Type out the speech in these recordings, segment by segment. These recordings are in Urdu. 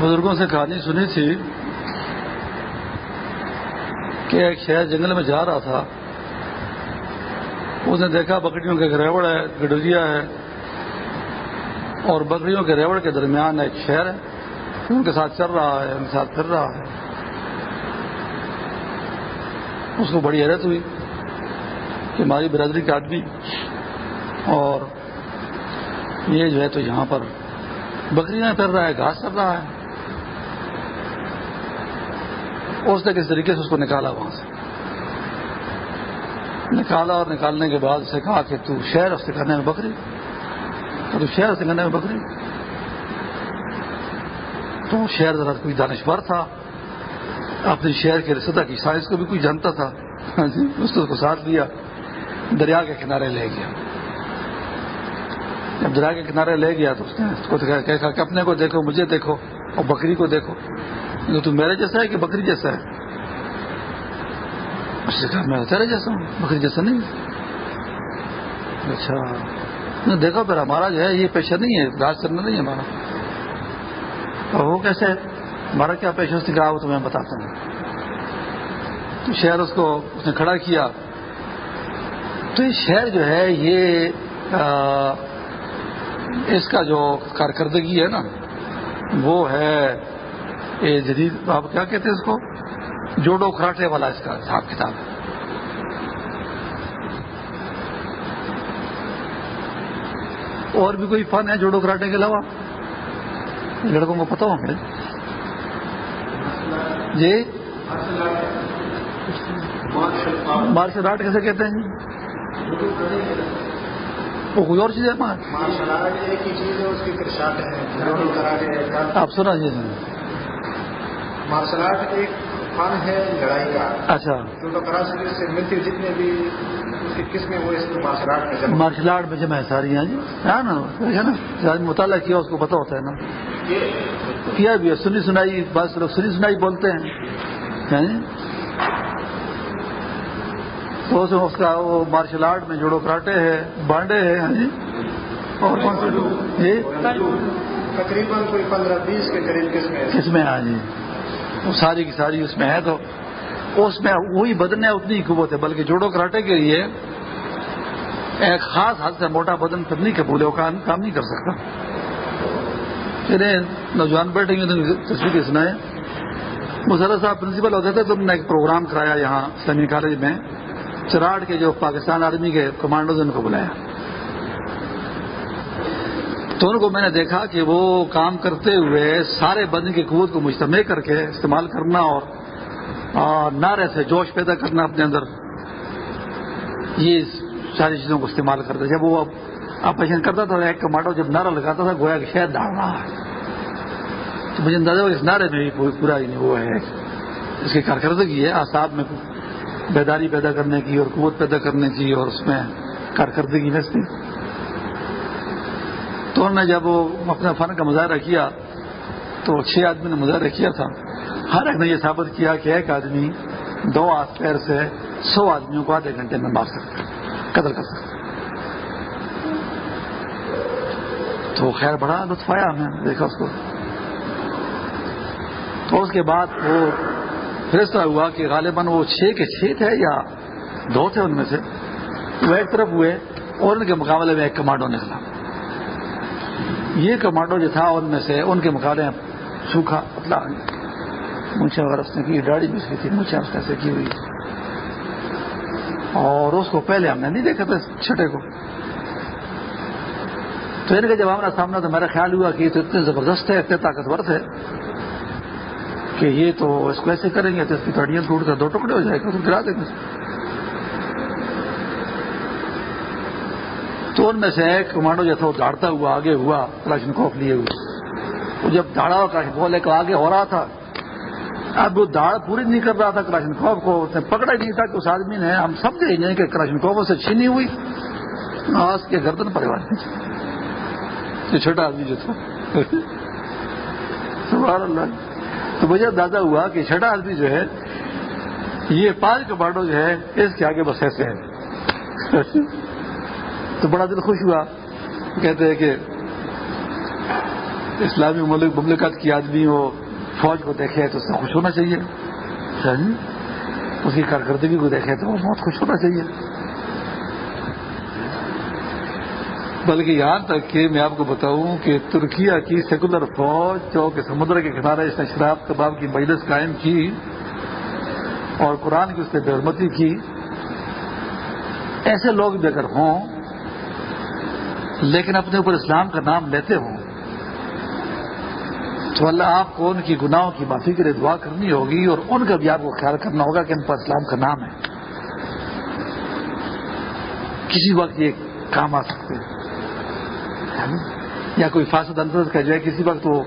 بزرگوں سے کہانی سنی تھی کہ ایک شہر جنگل میں جا رہا تھا۔ اس نے دیکھا بکریوں کے گریوڑ ہے، گڈوریا ہے اور بکریوں کے ریوڑ کے درمیان ایک شہر ہے۔ ان کے ساتھ چل رہا ہے، ان کے ساتھ پھر رہا ہے۔ اس کو بڑی حیرت ہوئی کہ ہماری برادری کا آدمی اور یہ جو ہے تو یہاں پر بکریاں پھر رہا ہے، گھاس کر رہا ہے۔ اس نے کس طریقے سے اس کو نکالا وہاں سے؟ نکالا اور نکالنے کے بعد اسے کہا کہ تو شہر اس سے کرنے میں بکری۔ تو شہر سے کرنے میں بکری۔ تو شہر ذرا کوئی دانشور تھا اپنے شہر کے رسدہ کی سائنس کو بھی کوئی جانتا تھا۔ ہاں جی، اس نے اس کو ساتھ لیا، دریا کے کنارے لے گیا۔ جب دریا کے کنارے لے گیا تو اس نے اس کو کہا کہ اپنے کو دیکھو، مجھے دیکھو اور بکری کو دیکھو۔ تو میرے جیسا ہے کہ بکری جیسا ہے؟ اس نے کہا، میں تیرے جیسا ہوں، بکری جیسا نہیں۔ اچھا دیکھو پھر، ہمارا جو ہے، یہ پیشہ نہیں ہے، راج کرنا نہیں ہے ہمارا۔ اور وہ کیسے ہمارا کیا پیشہ اس نے کہا، وہ تو میں بتاتا ہوں۔ تو شہر اس کو، اس نے کھڑا کیا۔ تو یہ شہر جو ہے، یہ اس کا جو کارکردگی ہے نا، وہ ہے یہ جدید، آپ کیا کہتے ہیں اس کو؟ جوڑو کراٹے والا اس کا حساب کتاب۔ اور بھی کوئی فن ہے جوڑو کراٹے کے علاوہ؟ لڑکوں کو پتا ہو ہمیں۔ جی؟ مارشل آرٹ کیسے کہتے ہیں؟ وہ کوئی اور چیز ہے؟ آپ سنا جی مارشل آرٹ ایک فن ہے لڑائی کا۔ اچھا۔ سے ملتی جتنے بھی قسمیں وہ اس مارشل آرٹ میں جمع ہے ساری ہیں جی؟ ہے نا؟ مطالعہ کیا اس کو پتا ہوتا ہے نا۔ کیا بھی ہے؟ سنی سنائی بس لوگ سنی سنائی بولتے ہیں۔ تو اس کا وہ مارشل آرٹ میں جوڑو کراٹے ہے بانڈے ہے ہاں جی۔ اور کون سے جی؟ تقریباً کوئی پندرہ بیس کے قریب قسمیں قسمیں ہاں جی۔ وہ ساری کی ساری اس میں ہے تو اس میں وہی بدن ہے اتنی قوت ہے بلکہ جوڑو کراٹے کے لیے ایک خاص حد سے موٹا بدن پھر نہیں قبول ہے وہ کام نہیں کر سکتا۔ نوجوان بیٹھے گے تصویر سنائے مسرت صاحب پرنسپل ہوتے تھے انہوں نے ایک پروگرام کرایا یہاں اسلامی کالج میں۔ چراٹ کے جو پاکستان آرمی کے کمانڈوز ان کو بلایا۔ تو ان کو میں نے دیکھا کہ وہ کام کرتے ہوئے سارے بدن کی قوت کو مجتمع کر کے استعمال کرنا اور نعرے سے جوش پیدا کرنا اپنے اندر، یہ ساری چیزوں کو استعمال کرتا۔ جب وہ آپریشن کرتا تھا ایک کماٹو جب نعرہ لگاتا تھا، گویا کہ شہد ڈال رہا ہے۔ تو مجھے اندازہ اس نعرے میں بھی پورا یعنی وہ ہے۔ اس کی کارکردگی ہے۔ آساب میں بیداری پیدا کرنے کی اور قوت پیدا کرنے کی اور اس میں کارکردگی نستی تو انہوں نے جب وہ اپنے فن کا مظاہرہ کیا، تو چھ آدمی نے مظاہرہ کیا تھا۔ ہر ایک نے یہ ثابت کیا کہ ایک آدمی دو ہاتھ پیر سے سو آدمیوں کو آدھے گھنٹے میں مار سکتا قدر کر سکتا تو خیر بڑا لطف آیا ہمیں، دیکھا اس کو۔ تو اس کے بعد وہ پھر اس طرح ہوا کہ غالباً وہ چھ کے چھ تھے یا دو تھے ان میں سے، وہ ایک طرف ہوئے اور ان کے مقابلے میں ایک کمانڈو نکلا۔ یہ کمانڈو جو تھا ان میں سے، ان کے مقابلے میں سوکھا پتلا۔ مونچھیں وغیرہ اس نے کی، ڈاڑی بھی اس کی تھی، مونچھیں اس سے کی ہوئی۔ اور اس کو پہلے ہم نے نہیں دیکھا تھا، چھٹے کو۔ تو ان کا جب ہمارا سامنا تو میرا خیال ہوا کہ یہ تو اتنے زبردست ہے اتنے طاقتور تھے۔ کہ یہ تو اس کو ایسے کریں گے تو اس کی تھڑیاں ٹوٹ کر دو ٹکڑے ہو جائے گا، تو گرا دیں گے تو ان میں سے ایک کمانڈو جو تھا وہ داڑتا ہوا، آگے ہوا کلاشن کوف لیے ہوئے۔ وہ جب داڑا ہوا کلاشن کوف لے کر آگے ہو رہا تھا، اب وہ داڑ پوری نہیں کر رہا تھا کلاشن کوف کو اس نے پکڑا نہیں تھا کہ اس آدمی نے، ہم سب دیں یعنی کہ کلاشن کوف سے چھینی ہوئی۔ آس کے گردن پریوار چھوٹا آدمی جو تھا۔ سبحان اللہ۔ تو مجھے اندازہ ہوا کہ چھٹا آدمی جو ہے، یہ پانچ کمانڈو جو ہے اس کے آگے بس ایسے ہے تو بڑا دل خوش ہوا۔ کہتے ہیں کہ اسلامی ملک مملکت کی آدمی ہو فوج کو دیکھے تو اس سے خوش ہونا چاہیے۔ اس کی کارکردگی کو دیکھے تو وہ بہت خوش ہونا چاہیے۔ بلکہ یہاں تک کہ میں آپ کو بتاؤں کہ ترکیہ کی سیکولر فوج جو کہ سمندر کے کنارے اس نے شراب کباب کی مجلس قائم کی اور قرآن کی اس نے بےحرمتی کی۔ ایسے لوگ بھی اگر ہوں، لیکن اپنے اوپر اسلام کا نام لیتے ہوں، تو اللہ آپ کو ان کی گناہوں کی معافی کے لیے دعا کرنی ہوگی اور ان کا بھی آپ کو خیال کرنا ہوگا کہ ان پر اسلام کا نام ہے۔ کسی وقت یہ کام آ سکتے ہیں۔ یا کوئی فاسد انصر کا جو ہے کسی وقت وہ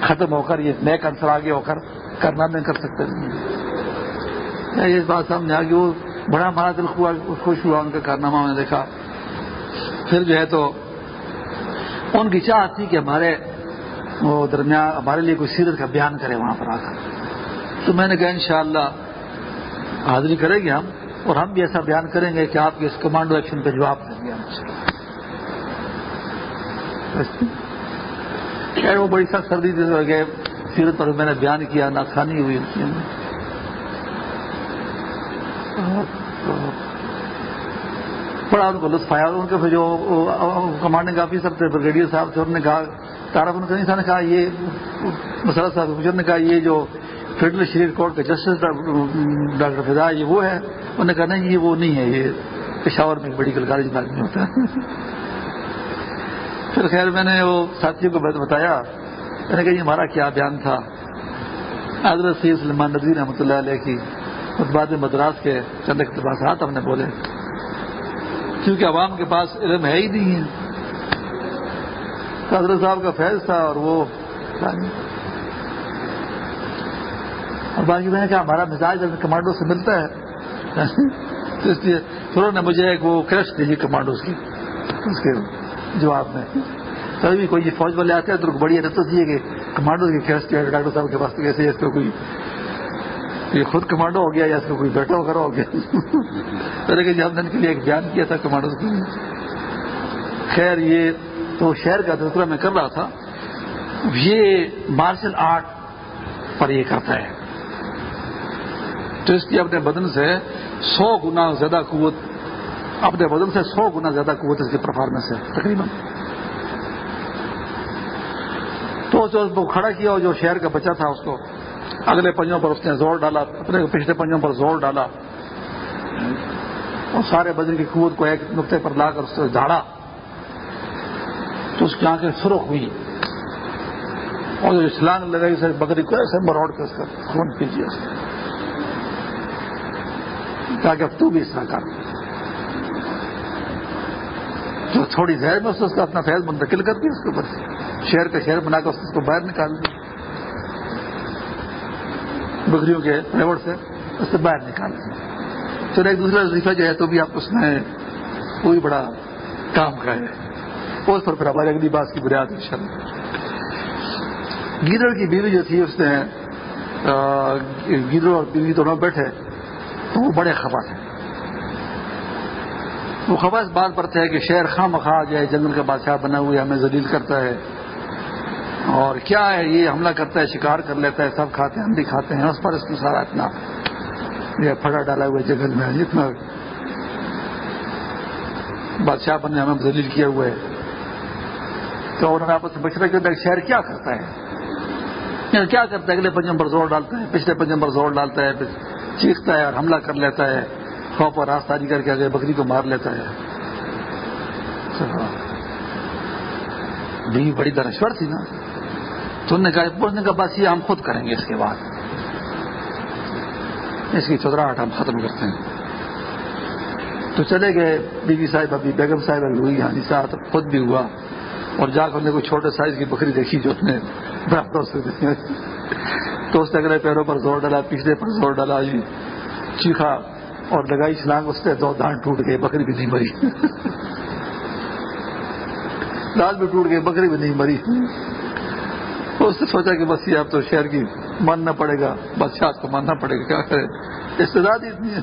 ختم ہو کر یہ نیک انصر آگے ہو کر کرنا نہیں کر سکتے۔ یہ بات سامنے آ گئی، وہ بڑا ہمارا دل خوش ہوا ان کا کارنامہ میں نے دیکھا۔ پھر جو ہے تو ان کی چاہ تھی کہ ہمارے وہ درمیان ہمارے لیے کوئی سیرت کا بیان کرے وہاں پر آ کر۔ تو میں نے کہا، انشاءاللہ حاضری کریں گے ہم اور ہم بھی ایسا بیان کریں گے کہ آپ کے اس کمانڈو ایکشن پہ جواب دیں گے۔ خیر، وہ بڑی سخت سردی گئے سیرت پر میں نے بیان کیا ناخانی ہوئی۔ بڑا ان کو، لطف آیا ان کے، پھر جو کمانڈنگ آفیسر تھے بریگیڈیئر صاحب تھے، انہوں نے کہا تارا ان کا نے کہا، یہ مسرت صاحب نے کہا، یہ جو فیڈرل شریف کورٹ کا جسٹس ڈاکٹر فضا، یہ وہ ہے۔ انہوں نے کہا، نہیں، یہ وہ نہیں ہے، یہ پشاور میں میڈیکل کالج میں آدمی ہوتا ہے۔ پھر خیر میں نے وہ ساتھیوں کو بتایا، میں نے کہا یہ ہمارا کیا بیان تھا؟ حضرت سید سلمان نظیر رحمۃ اللہ علیہ کی اس بعد مدراس کے چند اقتباسات ہم نے بولے۔ کیونکہ عوام کے پاس علم ہے ہی نہیں ہے۔ حضرت صاحب کا فیض تھا اور وہ اور باقی میں نے کہا، ہمارا مزاج کمانڈو سے ملتا ہے۔ تو اس لیے تھوڑا نے مجھے ایک وہ کرش دی کمانڈوز کی۔ اس کے جواب میں۔ کبھی بھی کوئی جی فوج والے آتے ہیں تو بڑی عدت ہوتی ہے کہ کمانڈو کی کرش کیا ڈاکٹر صاحب کے پاس کیسے اس کو کوئی یہ خود کمانڈو ہو گیا یا اس کو کوئی بیٹا وغیرہ ہو گیا۔ کہ جب نے ان کے لیے ایک بیان کیا تھا کمانڈو کے لیے۔ خیر، یہ تو شہر کا تذکرہ میں کر رہا تھا۔ یہ مارشل آرٹ پر یہ کرتا ہے۔ تو اس کی اپنے بدن سے سو گنا زیادہ قوت اپنے بدن سے سو گنا زیادہ قوت اس کی پرفارمنس ہے، تقریباً۔ تو جو اس کو کھڑا کیا اور جو شہر کا بچہ تھا اس کو اگلے پنجوں پر اس نے زور ڈالا، اپنے پچھلے پنجوں پر زور ڈالا۔ اور سارے بدن کی قوت کو ایک نقطے پر لا کر اس سے جھاڑا تو اس کی آنکھیں سرخ ہوئی اور جو اسلام لگائی سے بکری کو ایسے مروڑ کے اس کا خون پیجیے اس تاکہ اب تو بھی اس طرح کر جو تھوڑی زہر میں اس کا اپنا فیض منتقل کر دی اس کے اوپر شہر کا شہر بنا کر اس کو باہر نکال دیا۔ بکریوں کے فلیور سے اس سے باہر نکال دیا۔ تو ایک دوسرا وظیفہ جو ہے تو بھی آپ اس میں کوئی بڑا کام کا ہے۔ اس پر پھر ہماری اگلی بات کی بنیاد ان شاء اللہ گیدڑ کی بیوی جو تھی، اس نے گیدڑ اور بیوی دونوں بیٹھے تو وہ بڑے خفا تھے۔ وہ خفا اس بات پر تھے کہ شہر خواہ مخواہ جو ہے جنگل کا بادشاہ بنا ہوا ہمیں ذلیل کرتا ہے۔ اور کیا ہے یہ؟ حملہ کرتا ہے، شکار کر لیتا ہے، سب کھاتے ہیں، ہم بھی کھاتے ہیں، اس پر اس نے سارا اتنا یہ پھڑا ڈالا ہوا ہے جنگل میں۔ اتنا بادشاہ بننے ہمیں ذلیل کیا ہوا ہے۔ تو انہوں نے آپس میں مشورہ کیا شہر کیا کرتا ہے؟ یعنی کیا کرتا ہے؟ اگلے پنجم پر زور ڈالتا ہے، پچھلے پنجم پر زور ڈالتا ہے چیختا ہے اور حملہ کر لیتا ہے۔ خوف اور راستہ کر کے آگے بکری کو مار لیتا ہے۔ بیوی بڑی دنشور تھی نا۔ تو انہوں نے کہا پوچھنے کا بس یہ ہم خود کریں گے اس کے بعد۔ اس کی چودراہٹ ہم ختم کرتے ہیں۔ تو چلے گئے۔ بی بی صاحب ابھی بیگم صاحب ابھی ہوئی ہاں ساتھ خود بھی ہوا۔ اور جا کر نے کوئی چھوٹے سائز کی بکری دیکھی جو اپنے تو اس نے اگلے پیروں پر زور ڈالا پچھلے پر زور ڈالا جی چیخا۔ اور لگائی چھلانگ اس سے دو دان ٹوٹ گئے، بکری بھی نہیں مری۔ دال بھی ٹوٹ گئی بکری بھی نہیں مری۔ اس نے سوچا کہ بس یہ اب تو شہر کی ماننا پڑے گا، بادشاہ کو ماننا پڑے گا، کیا کرے؟ استداد ہی اتنی ہے۔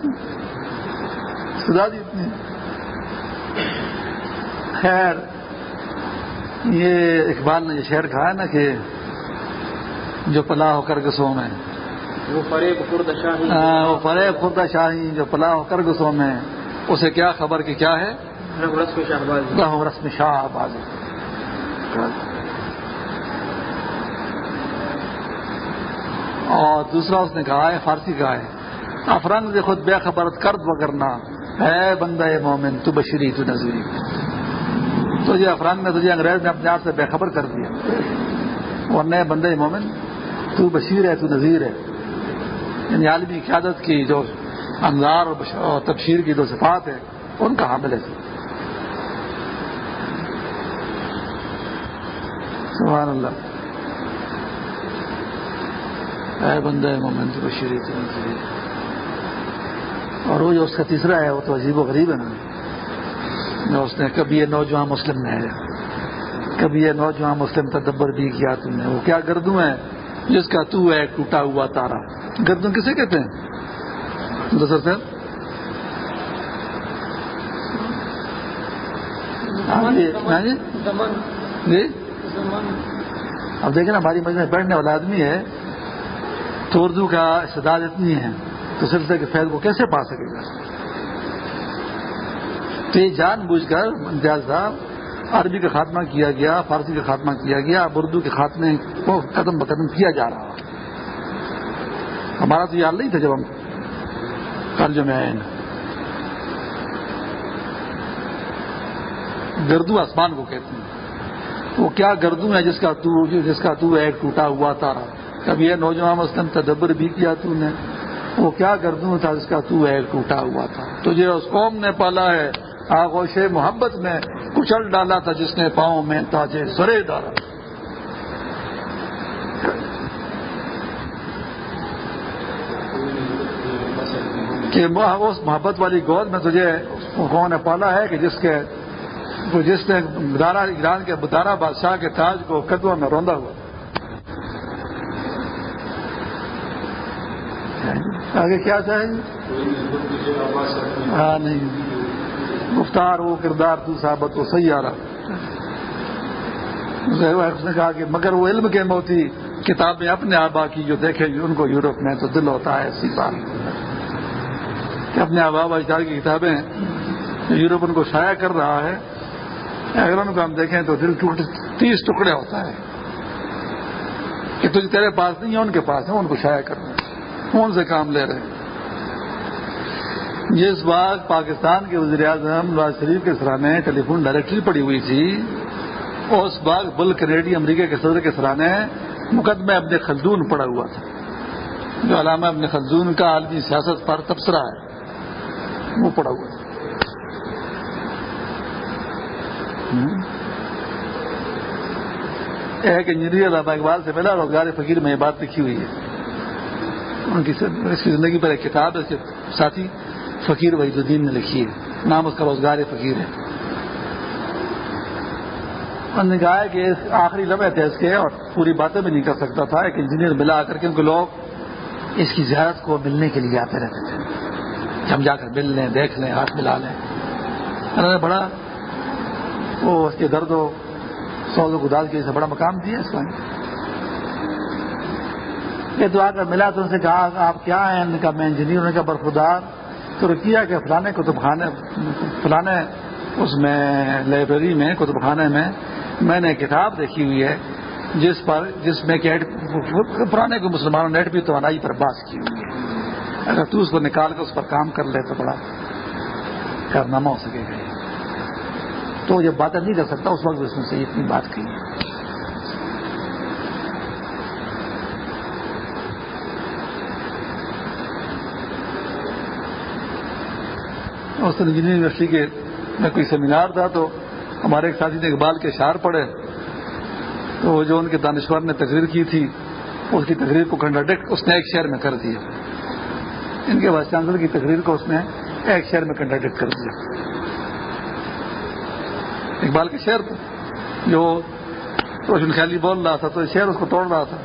استداد ہی اتنی ہے۔ خیر، یہ اقبال نے یہ شعر کہا ہے نا کہ جو پلا ہو کر گسوں میں۔ وہ فریب خرد شاہی وہ فریب خوردہ شاہی جو پلا ہو کر گسوں میں اسے کیا خبر کہ کیا ہے؟ رسم گاہ رسم شاہ آباد اور دوسرا اس نے کہا ہے فارسی کہا ہے افرنگ سے خود بے خبرت کرد وگرنا ہے بندہ مومن تو بشری تو نظری۔ تو یہ افرنگ نے تجھے انگریز نے اپنے آپ سے بے خبر کر دیا۔ اور نئے بندہ مومن تو بشیر ہے تو نذیر ہے۔ یعنی عالمی قیادت کی جو انگار اور تبشیر کی جو صفات ہے ان کا حامل ہے۔ سبحان اللہ۔ اے بندہ مومن بشیر اور وہ جو اس کا تیسرا ہے، وہ تو عجیب و غریب ہے نا۔ اس نے کبھی یہ نوجوان مسلم نے ہے کبھی یہ نوجوان مسلم تدبر بھی کیا تم نے۔ وہ کیا گردوں ہے جس کا تو ہے ٹوٹا ہوا تارا۔ گردوں کسے کہتے ہیں؟ دسر صاحب۔ ہاں جی؟ جی؟ اب دیکھیں نا ہماری مجھے میں بیٹھنے والا آدمی ہے۔ تو اردو کا استداد اتنی ہے۔ تو سلسلے کے فیض کو کیسے پا سکے گا؟ تو یہ جان بوجھ کر، امتیاز صاحب عربی کا خاتمہ کیا گیا، فارسی کا خاتمہ کیا گیا، اب اردو کے خاتمے کو قدم بقدم کیا جا رہا ہمارا تو یہ حال نہیں تھا جب ہم کالجوں میں آئے گردو آسمان کو کہتے ہیں۔ وہ کیا گردو ہے جس کا تو، جس کا تو ایک ٹوٹا ہوا تارا۔ کبھی یہ نوجوان مسلم تدبر بھی کیا تو نے۔ وہ کیا گردوں تھا جس کا تو ایک ٹوٹا ہوا تھا۔ تجھے اس قوم نے پالا ہے۔ آغوش محبت میں کچل ڈالا تھا جس نے پاؤں میں تاجے سرے ڈالا کہ اس محبت والی گود میں تجھے قوم نے پالا ہے کہ جس کے جس نے دارا ایران کے دارا بادشاہ کے تاج کو قدموں میں روندا ہوا۔ آگے کیا چاہیے ہاں نہیں۔ گفتار وہ کردار تو صحابت وہ صحیح آ رہا۔ اس نے کہا کہ مگر وہ علم کے موتی کتابیں اپنے آبا کی جو دیکھیں ان کو یورپ میں تو دل ہوتا ہے اسی بات۔ کہ اپنے آبا اجداد کی کتابیں یورپ ان کو شائع کر رہا ہے، اگر ان کو ہم دیکھیں تو دل ٹوٹ، تیس ٹکڑے ہوتا ہے۔ کہ تجھے تیرے پاس نہیں ہے ان کے پاس ہے ان کو شائع کرنا کون سے کام لے رہے ہیں۔ جس بار پاکستان کے وزیر اعظم نواز شریف کے سرانے ٹیلی فون ڈائریکٹری پڑی ہوئی تھی، اس باغ بل کریڈی امریکہ کے صدر کے سرانے مقدمہ ابن خلدون پڑا ہوا تھا۔ جو علامہ ابن خلدون کا عالمی سیاست پر تبصرہ ہے، وہ پڑا ہوا تھا۔ ایک انجینئر علامہ اقبال سے ملا روزگار فقیر میں یہ بات لکھی ہوئی ہے۔ ان کی اس کی زندگی پر ایک کتاب ہے، اس کے ساتھی فقیر وحید الدین نے لکھی ہے۔ نام اس کا روزگار فقیر ہے۔ انہوں نے کہا کہ آخری لمحے تھے اس کے اور پوری باتیں بھی نہیں کر سکتا تھا، ایک انجینئر ملا کر کے ان کو لوگ اس کی زیارت کو ملنے کے لیے آتے رہتے تھے۔ کہ ہم جا کر مل لیں، دیکھ لیں، ہاتھ ملا لیں۔ انہوں نے بڑا وہ اس کے درد و سوز و گداز کے بڑا مقام دیا اس کو۔ یہ تو آ کر ملا تو ان سے کہا، آپ کیا ہیں؟ ان کا میں انجینئر نے کہا برخودار تو کیا کہ فلانے کتب خانے فلانے اس میں لائبریری میں کتب خانے میں میں نے کتاب دیکھی ہوئی ہے، جس پر جس میں کہ پرانے کو مسلمانوں نے بھی توانائی پر باس کی ہوئی ہے۔ اگر تو اس کو نکال کر اس پر کام کر لے تو بڑا کارنامہ ہو سکے گا۔ تو یہ باتیں نہیں کر سکتا اس وقت اس میں سے اتنی بات کی اس انجینئرنگ یونیورسٹی کے میں کوئی سیمینار تھا تو ہمارے ایک ساتھی نے اقبال کے اشعار پڑھے۔ تو وہ جو ان کے دانشور نے تقریر کی تھی، اس کی تقریر کو کنٹراڈکٹ اس نے ایک شہر میں کر دیا۔ ان کے وائس چانسلر کی تقریر کو اس نے ایک شہر میں کنٹراڈکٹ کر دیا۔ اقبال کے شعر جو روشن خیالی بول رہا تھا، تو شعر اس کو توڑ رہا تھا۔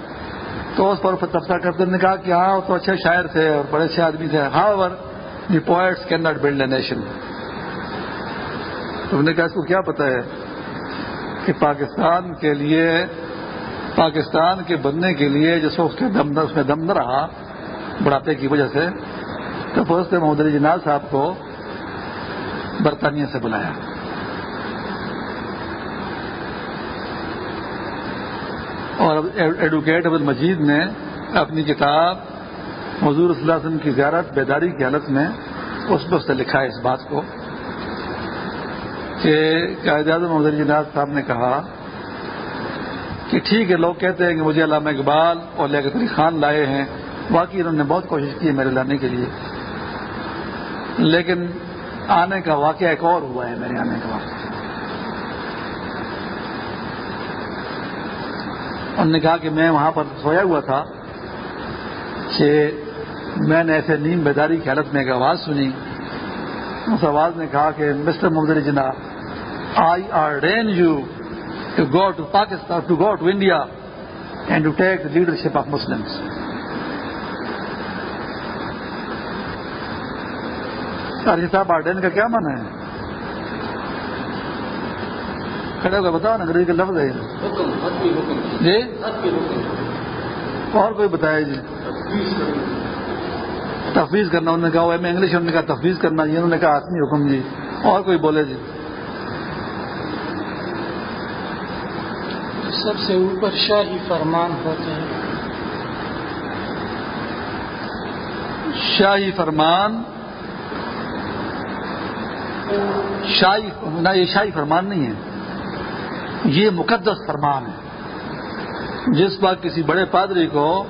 تو اس پر تبصرہ کرتے نے کہا کہ ہاں تو اچھے شاعر تھے اور بڑے اچھے آدمی تھے۔ ہاں over the points can not build a nation. تم نے کہا اس کو کیا پتا ہے کہ پاکستان کے لیے، پاکستان کے بننے کے لیے جس اس کے دم اس میں دم نہ رہا، بڑھاپے کی وجہ سے، تو فرسٹ محمد علی جناز صاحب کو برطانیہ سے بلایا۔ اور ایڈوکیٹ عبد مجید نے اپنی کتاب حضور صلی اللہ علیہ وسلم کی زیارت بیداری کی حالت میں اس میں اس نے لکھا ہے اس بات کو کہ قائد اعظم محمد جناز صاحب نے کہا کہ ٹھیک ہے، لوگ کہتے ہیں کہ مجھے علامہ اقبال اور لیاقت خان لائے ہیں۔ واقعی انہوں نے بہت کوشش کی ہے میرے لانے کے لیے۔ لیکن آنے کا واقعہ ایک اور ہوا ہے میرے آنے کا واقعہ۔ انہوں نے کہا کہ میں وہاں پر سویا ہوا تھا کہ میں نے ایسے نیم بیداری کی حالت میں ایک آواز سنی۔ اس آواز نے کہا کہ mister Muhammad Jinnah I ordain you to go to Pakistan to go to India and to take leadership of Muslim صاحب آرڈین کا کیا مانا ہے؟ کھڑے ہو کے بتاؤ نا انگریزی کا لفظ ہے۔ جی؟ اور کوئی بتایا جی؟ تفویض کرنا انہوں نے کہا میں انگلش انہوں نے کہا تفویض کرنا جی انہوں نے کہا آسمی حکم جی۔ اور کوئی بولے جی۔ سب سے اوپر شاہی فرمان ہوتے ہیں۔ شاہی فرمان شاہی نہ یہ شاہی فرمان نہیں ہے۔ یہ مقدس فرمان ہے۔ جس بات کسی بڑے پادری کو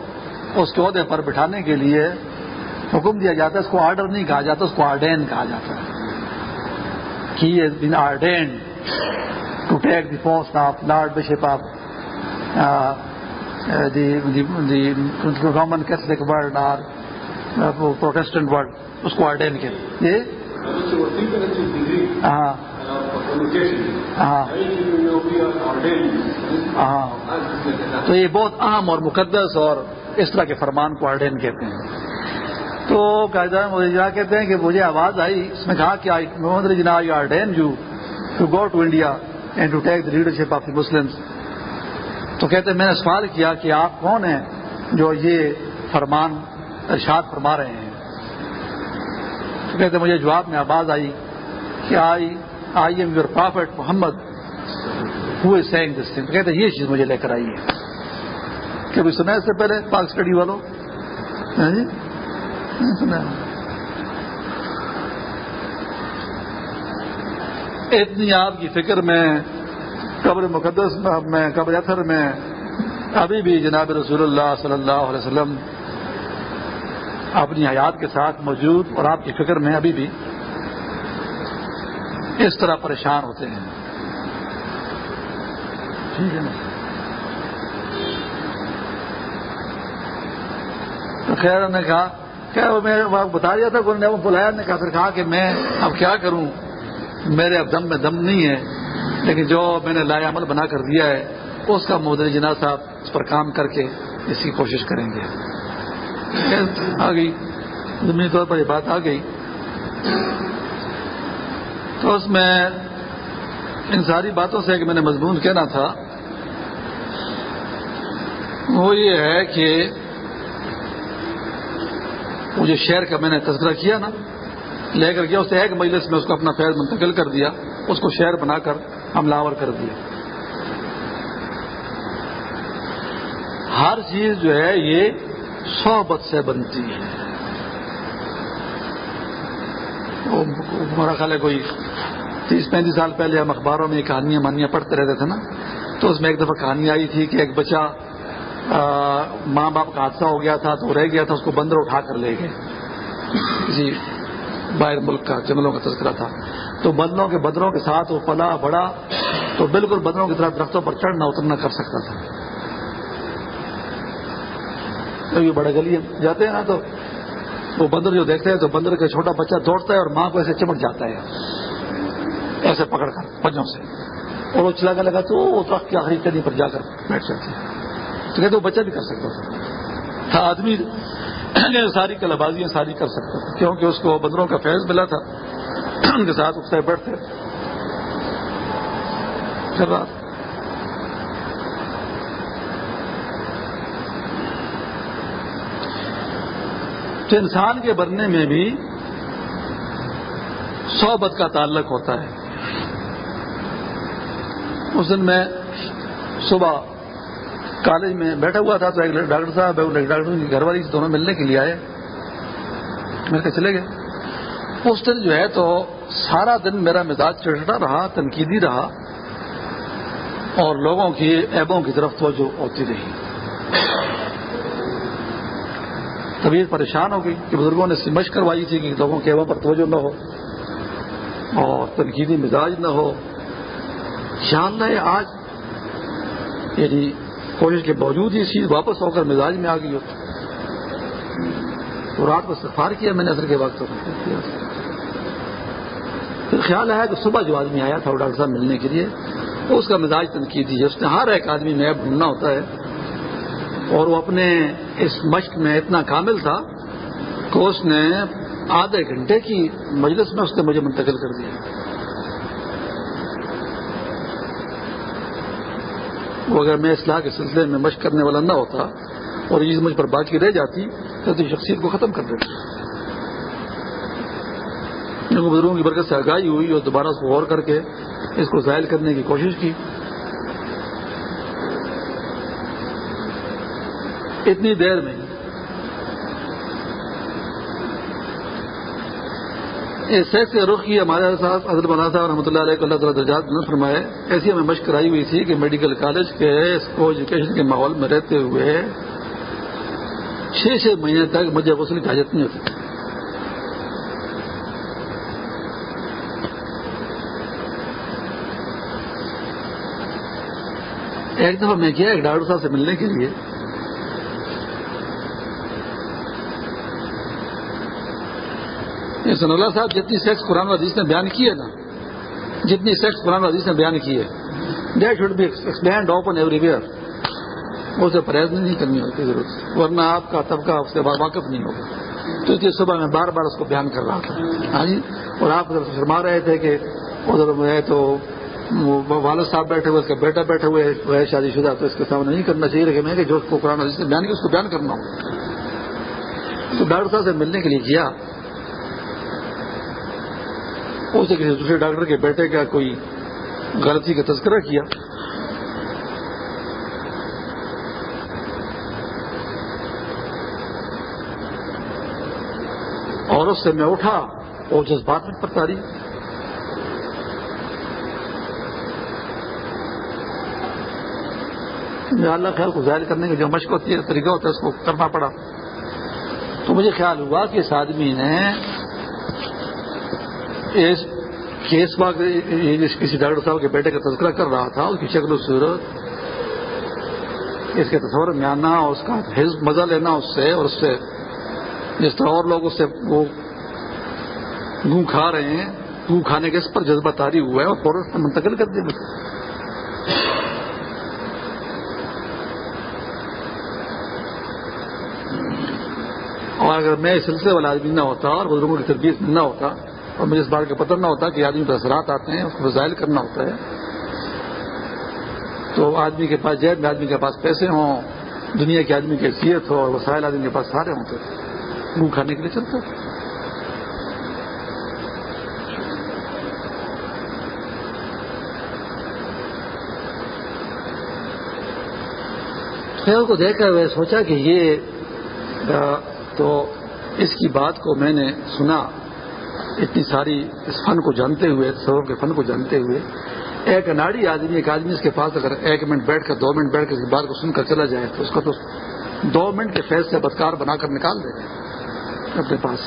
اس کے عہدے پر بٹھانے کے لیے حکم دیا جاتا ہے، اس کو آرڈر نہیں کہا جاتا، اس کو آرڈین کہا جاتا ہے۔ Been ordain to take the post of lord bishop of Roman Catholic world اور پروٹیسٹنٹ ورلڈ اس کو آرڈین کے ہاں ہاں ہاں تو یہ بہت اہم اور مقدس اور اس طرح کے فرمان کو آرڈین کہتے ہیں۔ تو قاعدہ مجھے جی کہتے ہیں کہ مجھے آواز آئی، اس میں کہا کہ Muhammad Jinnah you ordain you to go to India and to take the leadership of the Muslim تو کہتے ہیں، میں نے سوال کیا کہ آپ کون ہیں جو یہ فرمان، ارشاد فرما رہے ہیں؟ تو کہتے ہیں، مجھے جواب میں آواز آئی کہ I I am your prophet Muhammad who is saying this thing کہتے ہیں، یہ چیز مجھے لے کر آئی ہے۔ کبھی سنا اس سے پہلے پاک اسٹڈی والوں ہاں جی؟ جی سنا۔ اتنی آپ کی فکر میں، قبر مقدس میں قبر اثر میں، ابھی بھی جناب رسول اللہ صلی اللہ علیہ وسلم اپنی حیات کے ساتھ موجود اور آپ کی فکر میں ابھی بھی اس طرح پریشان ہوتے ہیں۔ ٹھیک ہے نا؟ خیر نے کہا میں بتا دیا تھا انہوں نے بلایا نے کہا پھر کہا کہ میں اب کیا کروں؟ میرے اب دم میں دم نہیں ہے۔ لیکن جو میں نے لائے عمل بنا کر دیا ہے، اس کا مودری جناز صاحب اس پر کام کر کے اس کی کوشش کریں گے۔ آ گئی۔ ضمنی طور پر یہ بات آ گئی۔ تو اس میں ان ساری باتوں سے ایک میں نے مضمون کہنا تھا۔ وہ یہ ہے کہ وہ جو شہر کا میں نے تذکرہ کیا نا، لے کر گیا اس ایک مجلس میں اس کو اپنا فیض منتقل کر دیا، اس کو شہر بنا کر حملہ کر دیا۔ ہر چیز جو ہے یہ صحبت سے بنتی ہے۔ میرا خیال ہے کوئی تیس پینتیس سال پہلے ہم اخباروں میں کہانیاں مانیاں پڑھتے رہتے تھے نا، تو اس میں ایک دفعہ کہانی آئی تھی کہ ایک بچہ ماں باپ کا حادثہ ہو گیا تھا تو رہ گیا تھا، اس کو بندر اٹھا کر لے گئے۔ کسی باہر ملک کا جنگلوں کا تذکرہ تھا۔ تو بدلوں کے بدروں کے ساتھ وہ پلا بڑا، تو بالکل بدروں کی طرح درختوں پر چڑھنا، اترنا کر سکتا تھا۔ کبھی بڑے گلی جاتے ہیں نا، تو وہ بندر جو دیکھتے ہیں، تو بندر کا چھوٹا بچہ دوڑتا ہے اور ماں کو ایسے چمٹ جاتا ہے۔ ایسے پکڑ کر، پنجوں سے۔ اور وہ چلا لگا تو وہ درخت کی آخری کدی پر جا کر بیٹھ جاتے ہیں تو کہتے وہ بچہ بھی کر سکتا تھا۔ آدمی نے ساری کلابازیاں ساری کر سکتا تھا۔ کیونکہ اس کو بندروں کا فیض ملا تھا۔ ان کے ساتھ اٹھتے بیٹھتے تو انسان کے بننے میں بھی صحبت کا تعلق ہوتا ہے۔ اس دن میں صبح کالج میں بیٹھا ہوا تھا تو ایک ڈاکٹر صاحب ایک ڈاکٹر کی گھر والی سے دونوں ملنے کے لیے آئے۔ میرے کہ چلے گئے۔ اس دن جو ہے تو سارا دن میرا مزاج چڑھتا رہا، تنقیدی رہا اور لوگوں کی ایبوں کی طرف توجہ ہوتی رہی۔ طبیعت پریشان ہو گئی کہ بزرگوں نے سمجھ کروائی تھی کہ لوگوں کے ایبوں پر توجہ نہ ہو اور تنقیدی مزاج نہ ہو۔ خیال ہے آج یعنی کوشش کے باوجود ہی چیز واپس ہو کر مزاج میں آ گئی ہو۔ تو رات کو سفار کیا میں نے اثر کے وقت پھر خیال آیا کہ صبح جو آدمی آیا تھا وہ ڈاکٹر صاحب ملنے کے لیے اس کا مزاج تنقیدی ہے اس نے ہر ایک آدمی میں ڈھونڈنا ہوتا ہے۔ اور وہ اپنے اس مشق میں اتنا کامل تھا کہ اس نے آدھے گھنٹے کی مجلس میں اس نے مجھے منتقل کر دیا۔ وہ اگر میں اصلاح کے سلسلے میں مشق کرنے والا نہ ہوتا اور یہ مجھ پر باقی رہ جاتی تو شخصیت کو ختم کر دیتی بزرگوں کی برکت سے آگاہی ہوئی اور دوبارہ اس کو غور کر کے اس کو ظاہر کرنے کی کوشش کی۔ اتنی دیر میں سے رخ کی ہمارے ساتھ حضرت مولانا صاحب رحمۃ اللہ علیہ اللہ تعالیٰ درجات نہ فرمائے، ایسی ہمیں مشق کرائی ہوئی تھی کہ میڈیکل کالج کے کو ایجوکیشن کے ماحول میں رہتے ہوئے چھ چھ مہینے تک مجھے غسل کی حاجت نہیں ہوتی۔ ایک دفعہ میں کیا ایک ڈاکٹر صاحب سے ملنے کے لیے۔ سن اللہ صاحب، جتنی سیکس قرآن حدیث نے بیان کی ہے نا، جتنی سیکس قرآن حدیث نے بیان کی ہے that should be explained open everywhere اسے پرہیز نہیں کرنی ہوتی ضرورت ورنہ آپ کا طبقہ اس سے واقف نہیں ہوگا۔ تو اس لیے صبح میں بار بار اس کو بیان کر رہا تھا۔ ہاں جی؟ اور آپ ادھر فرما رہے تھے کہ ادھر ہے تو والد صاحب بیٹھے ہوئے، اس کا بیٹا بیٹھے ہوئے شادی شدہ، تو اس کے سامنے نہیں کرنا چاہیے، لیکن میں کہ جو اس کو قرآن حدیث نے بیان کیا اس کو بیان کرنا ہو۔ تو ڈاکٹر صاحب سے ملنے کے لیے کیا اسے کسی دوسرے ڈاکٹر کے بیٹے کا کوئی غلطی کا تذکرہ کیا؟ اور اس سے میں اٹھا اور جذبات میں پرتا رہی اللہ خیال کو ظاہر کرنے کی جو مشق ہوتی ہے طریقہ ہوتا ہے اس کو کرنا پڑا۔ تو مجھے خیال ہوا کہ اس آدمی نے کیس کسی ڈاکٹر صاحب کے بیٹے کا تذکرہ کر رہا تھا، اس کی شکل و صورت، اس کے تصور میں آنا، اس کا مزہ لینا، اس سے اور اس سے جس طرح اور لوگ اس سے وہ گوں کھا رہے ہیں، گوں کھانے کے اس پر جذبہ تاری ہوا ہے اور فوراً سے منتقل کر دیا۔ اور اگر میں اس سلسلے والا آدمی نہ ہوتا اور بزرگوں کی تربیت نہ ہوتا اور مجھے اس بات کا پتہ نہ ہوتا کہ آدمی پر اثرات آتے ہیں، اس کو ظاہر کرنا ہوتا ہے۔ تو آدمی کے پاس جیب میں آدمی کے پاس پیسے ہوں، دنیا کے آدمی کی حیثیت ہو اور وسائل آدمی کے پاس سارے ہوں تو منہ کھانے کے لیے چلتا خیر کو دیکھ کر میں سوچا کہ یہ تو اس کی بات کو میں نے سنا۔ اتنی ساری اس فن کو جانتے ہوئے تصور کے فن کو جانتے ہوئے، ایک اناڑی آدمی، ایک آدمی اس کے پاس اگر ایک منٹ بیٹھ کر، دو منٹ بیٹھ کر اس بات کو سن کر چلا جائے، تو اس کو تو دو منٹ کے فیض سے بدکار بنا کر نکال دے اپنے پاس۔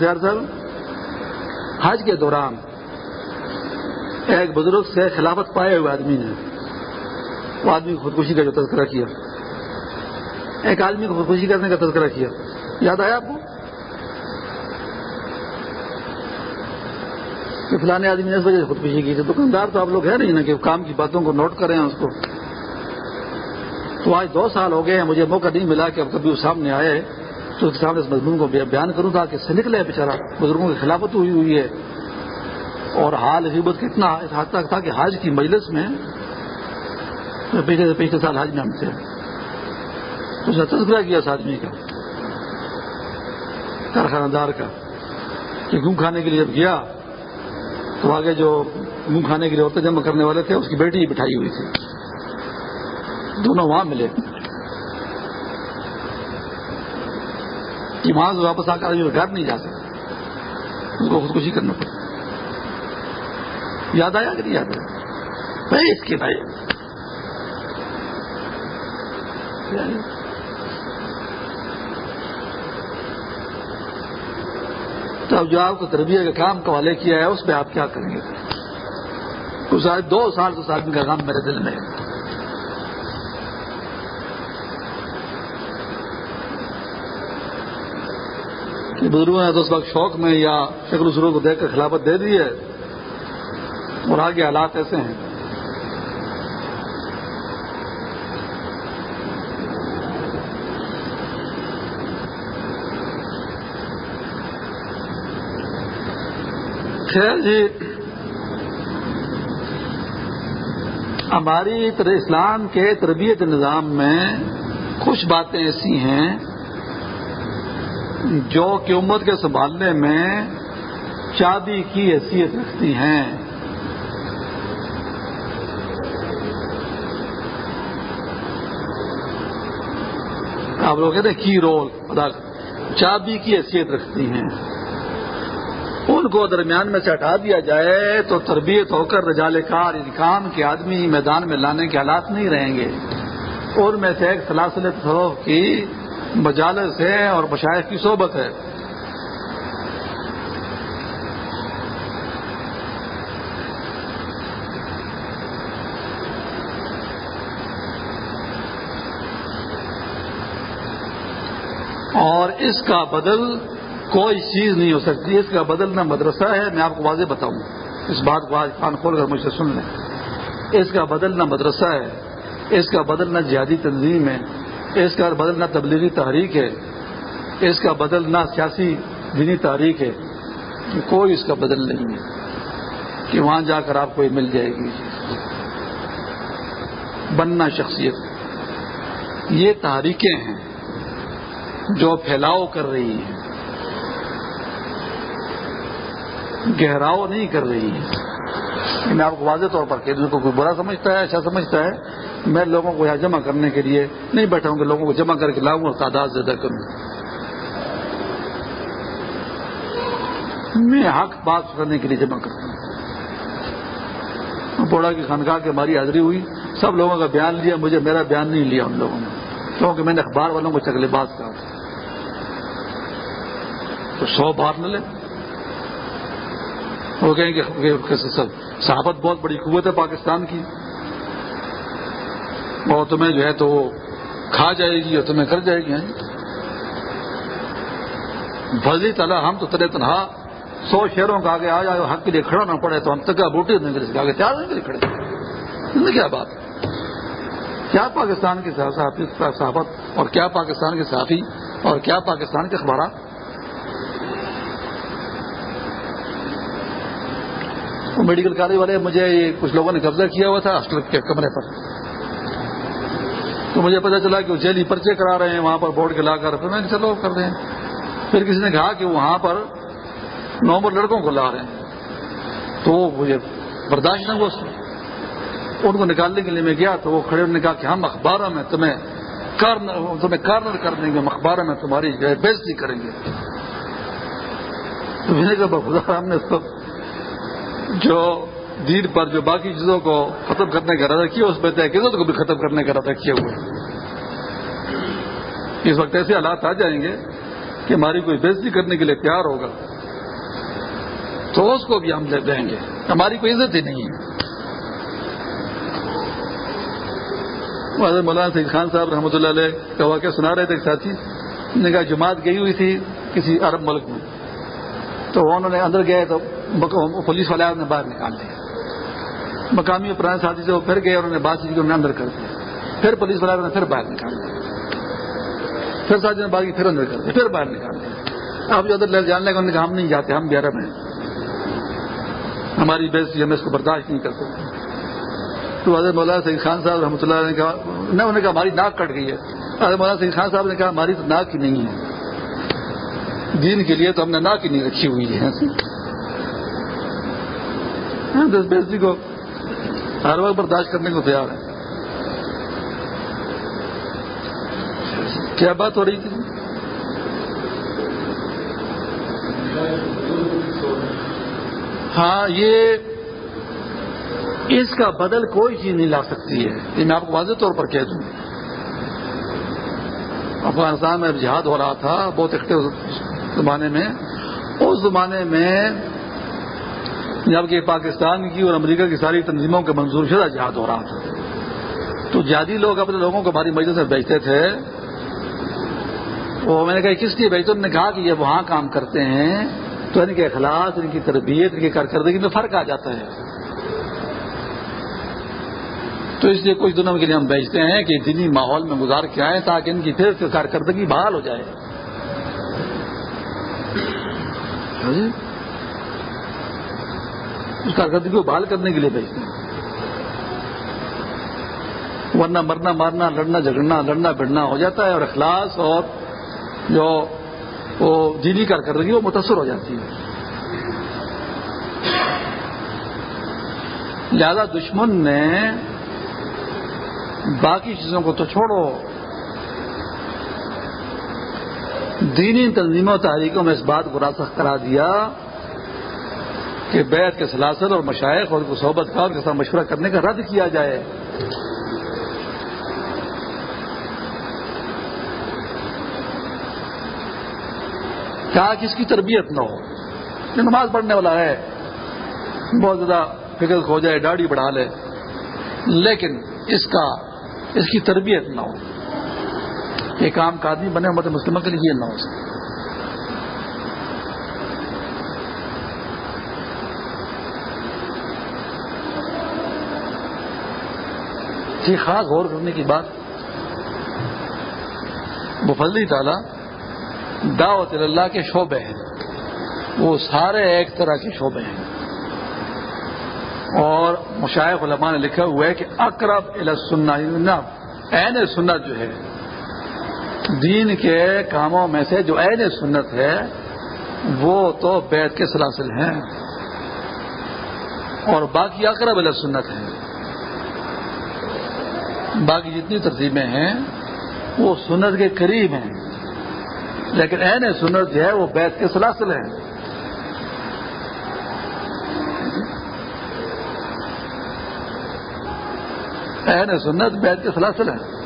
صاحب، حج کے دوران ایک بزرگ سے خلافت پائے ہوئے آدمی نے، وہ آدمی خودکشی کا جو تذکرہ کیا، ایک آدمی کو خودکشی کرنے کا تذکرہ کیا۔ یاد آیا آپ کو؟ کہ فلانے آدمی نے اس وجہ سے خودکشی کی تھی۔ دکاندار تو آپ لوگ ہے نہیں نا کہ کام کی باتوں کو نوٹ کریں اس کو۔ تو آج دو سال ہو گئے ہیں، مجھے موقع نہیں ملا کہ اب کبھی وہ سامنے آئے تو اس کے سامنے اس مضمون کو بیان کروں تھا کہ سے نکلے بےچارا بزرگوں کی خلافت ہوئی ہوئی ہے۔ اور حال حیبت کتنا حد تک تھا کہ حاج کی مجلس میں پچھلے پچھلے سال حاج میں ہم تھے۔ تو اس نے تذکرہ کیا اس آدمی کا۔ کارخانہ دار کا کہ گھوم کھانے کے لیے جب گیا تو آگے جو گھوم کھانے کے لیے عورتیں جمع کرنے والے تھے، اس کی بیٹی بٹھائی ہوئی تھی۔ دونوں وہاں ملے۔ کہ وہاں سے واپس آ کر گھر نہیں جا سکتا اس کو خودکشی کرنا پڑا یاد آیا کہ نہیں یاد آیا؟ بھائی، اس کے بھائی۔ تو اب جو آپ کو تربیت کا کام کا والے کیا ہے، اس پہ آپ کیا کریں گے؟ اس دو سال سے آدمی کا کام میرے دل میں ہے۔ کہ بزرگوں نے تو اس وقت شوق میں یا شکل سرو کو دیکھ کر خلافت دے دی ہے، اور آگے حالات ایسے ہیں۔ خیر جی۔ ہماری اسلام کے تربیت نظام میں کچھ باتیں ایسی ہیں جو کہ امت کے سنبھالنے میں چابی کی حیثیت رکھتی ہیں۔ آپ لوگ کہتے ہیں کی رول چابی کی حیثیت رکھتی ہیں۔ ان کو درمیان میں سے ہٹا دیا جائے تو تربیت ہو کر رجال کار کام کے آدمی میدان میں لانے کے حالات نہیں رہیں گے۔ ان میں سے ایک سلاسل تصوف کی مجالس ہے اور مشاعر کی صحبت ہے۔ اور اس کا بدل کوئی چیز نہیں ہو سکتی، اس کا بدل نہ مدرسہ ہے، میں آپ کو واضح بتاؤں۔ اس بات کو آج کان کھول کر مجھ سے سن لیں۔ اس کا بدل نہ مدرسہ ہے، اس کا بدل نہ جہادی تنظیم ہے، اس کا بدل نہ تبلیغی تحریک ہے، اس کا بدل نہ سیاسی دینی تحریک ہے۔ کوئی اس کا بدل نہیں ہے کہ وہاں جا کر آپ کو یہ مل جائے گی۔ بننا شخصیت۔ یہ تحریکیں ہیں جو پھیلاؤ کر رہی ہیں۔ گہراؤ نہیں کر رہی ہے۔ میں آپ کو واضح طور پر کہ کو کوئی برا سمجھتا ہے اچھا سمجھتا ہے۔ میں لوگوں کو یہاں جمع کرنے کے لیے نہیں بیٹھا ہوں کہ لوگوں کو جمع کر کے لاؤں اور تعداد زیادہ کروں۔ میں حق بات کرنے کے لیے جمع کرتا ہوں۔ بوڑا کی خانقاہ کی ہماری حاضری ہوئی۔ سب لوگوں کا بیان لیا، مجھے میرا بیان نہیں لیا ان لوگوں نے۔ کیونکہ میں نے اخبار والوں کو چکلے باز کہا۔ تو سو بار نہ لے۔ وہ کہیں کہ صحافت بہت بڑی قوت ہے پاکستان کی۔ اور تمہیں جو ہے تو وہ کھا جائے گی اور تمہیں کر جائے گی۔ ہاں جی۔ بھلی تعالیٰ، ہم تو ترے تنہا سو شہروں کا آگے آ جائے حق کے لیے کھڑا نہ پڑے تو ہم تک بوٹی نہیں آگے تیار نہیں کرے کھڑے۔ کیا بات۔ کیا پاکستان کی صحافت اور کیا پاکستان کے صحافی اور کیا پاکستان کے اخبارات؟ میڈیکل کالج والے مجھے کچھ لوگوں نے قبضہ کیا ہوا تھا ہاسٹل کے کمرے پر۔ تو مجھے پتا چلا کہ وہ جیلی پرچے کرا رہے ہیں، وہاں پر بورڈ کے لا کر پھر میں چلو کر دیں پھر کسی نے کہا کہ وہاں پر نومبر لڑکوں کو لا رہے ہیں۔ تو مجھے برداشت نہ ہوا ان کو نکالنے کے لیے میں گیا تو وہ کھڑے، انہوں نے کہا کہ ہم اخباروں میں تمہیں تمہیں کارنر کر دیں گے اخباروں میں تمہاری بےزتی کریں گے۔ تو میں نے کہا خدا، ہم نے جو دین پر جو باقی چیزوں کو ختم کرنے کا ارادہ کیا، اس میں تحقیقت کو بھی ختم کرنے کا ارادہ کیا ہوا۔ اس وقت ایسے حالات آ جائیں گے کہ ہماری کوئی بےزتی کرنے کے لیے تیار ہوگا، تو اس کو بھی ہم لے دیں گے۔ ہماری کوئی عزت ہی نہیں ہے۔ مولانا سید خان صاحب رحمۃ اللہ علیہ کا واقعہ سنا رہے تھے ایک ساتھی نے کہا، جماعت گئی ہوئی تھی کسی عرب ملک میں۔ تو انہوں نے اندر گئے تو پولیس والے نے باہر نکال دیا مقامی پرانے ساتھی سے وہ پھر گئے انہوں نے بات چیت انہیں اندر کر دیا۔ پھر پولیس والے نے پھر باہر نکال دیا پھر ساتھی نے بات کی پھر اندر کر دیا۔ پھر باہر نکال دیا اب جو ادھر لے جاننے کا انہوں نے کہا، ہم نہیں جاتے، ہم گیارہ میں ہماری بیس ہم اس کو برداشت نہیں کر تو حضرت مولانا سعید خان صاحب رحمۃ اللہ نے کہا نہ انہوں نے کہا، ہماری ناک کٹ گئی ہے۔ ارے مولانا سنگھ خان صاحب نے کہا، ہماری تو ناک ہی نہیں ہے۔ دین کے لیے تو ہم نے ناک ہی نہیں رکھی ہوئی ہے۔ ہاں، دس بیسی کو ہر وقت برداشت کرنے کو تیار ہے۔ کیا بات ہو رہی تھی؟ ہاں یہ اس کا بدل کوئی چیز نہیں لا سکتی ہے۔ یہ میں آپ کو واضح طور پر کہہ دوں۔ افغانستان میں جہاد ہو رہا تھا، بہت اکٹھے زمانے میں، اس زمانے میں جبکہ پاکستان کی اور امریکہ کی ساری تنظیموں کے منظور شدہ جہاد ہو رہا تھا۔ تو جہادی لوگ اپنے لوگوں کو ہماری مجلس میں بیچتے تھے۔ وہ میں نے کہا، کس لیے بیچتے انہوں نے کہا کہ یہ وہاں کام کرتے ہیں۔ تو ان کے اخلاق ان کی تربیت، ان کی کارکردگی میں فرق آ جاتا ہے۔ تو اس لیے کچھ دنوں کے لیے ہم بیچتے ہیں کہ دینی ماحول میں گزار کے آئیں تاکہ ان کی پھر سے کارکردگی بحال ہو جائے ہاں جی؟ اس کارکردگی کو بحال کرنے کے لیے بیچتے ہیں۔ ورنہ مرنا، مارنا، لڑنا، جھگڑنا، لڑنا بڑھنا ہو جاتا ہے اور اخلاص اور جو وہ دینی کارکردگی وہ متاثر ہو جاتی ہے۔ لہذا دشمن نے باقی چیزوں کو تو چھوڑو۔ دینی تنظیموں تحریکوں میں اس بات کو راسخ کرا دیا کہ بیت کے سلاسل اور مشائق اور صحبت کا کے ساتھ مشورہ کرنے کا رد کیا جائے۔ کہا کہ اس کی تربیت نہ ہو، یہ نماز پڑھنے والا ہے، بہت زیادہ فکر ہو جائے، داڑھی بڑھا لے، لیکن اس کا، اس کی تربیت نہ ہو۔ یہ کام کا آدمی بنے مت مسلمہ کے لیے نہ ہو سکے خاص غور کرنے کی بات۔ مفلی تعالی دعوت اللہ کے شعبے ہیں۔ وہ سارے ایک طرح کے شعبے ہیں۔ اور مشائق علماء نے لکھا ہوا ہے کہ اقرب یعنی عین سنت جو ہے دین کے کاموں میں سے جو عین سنت ہے، وہ تو بیت کے سلاسل ہیں۔ اور باقی اقرب علیہ سنت ہے باقی جتنی ترتیبیں ہیں، وہ سنت کے قریب ہیں۔ لیکن این سنت جو ہے، وہ بیت کے سلاسل ہیں۔ این سنت بیت کے سلاسل ہیں۔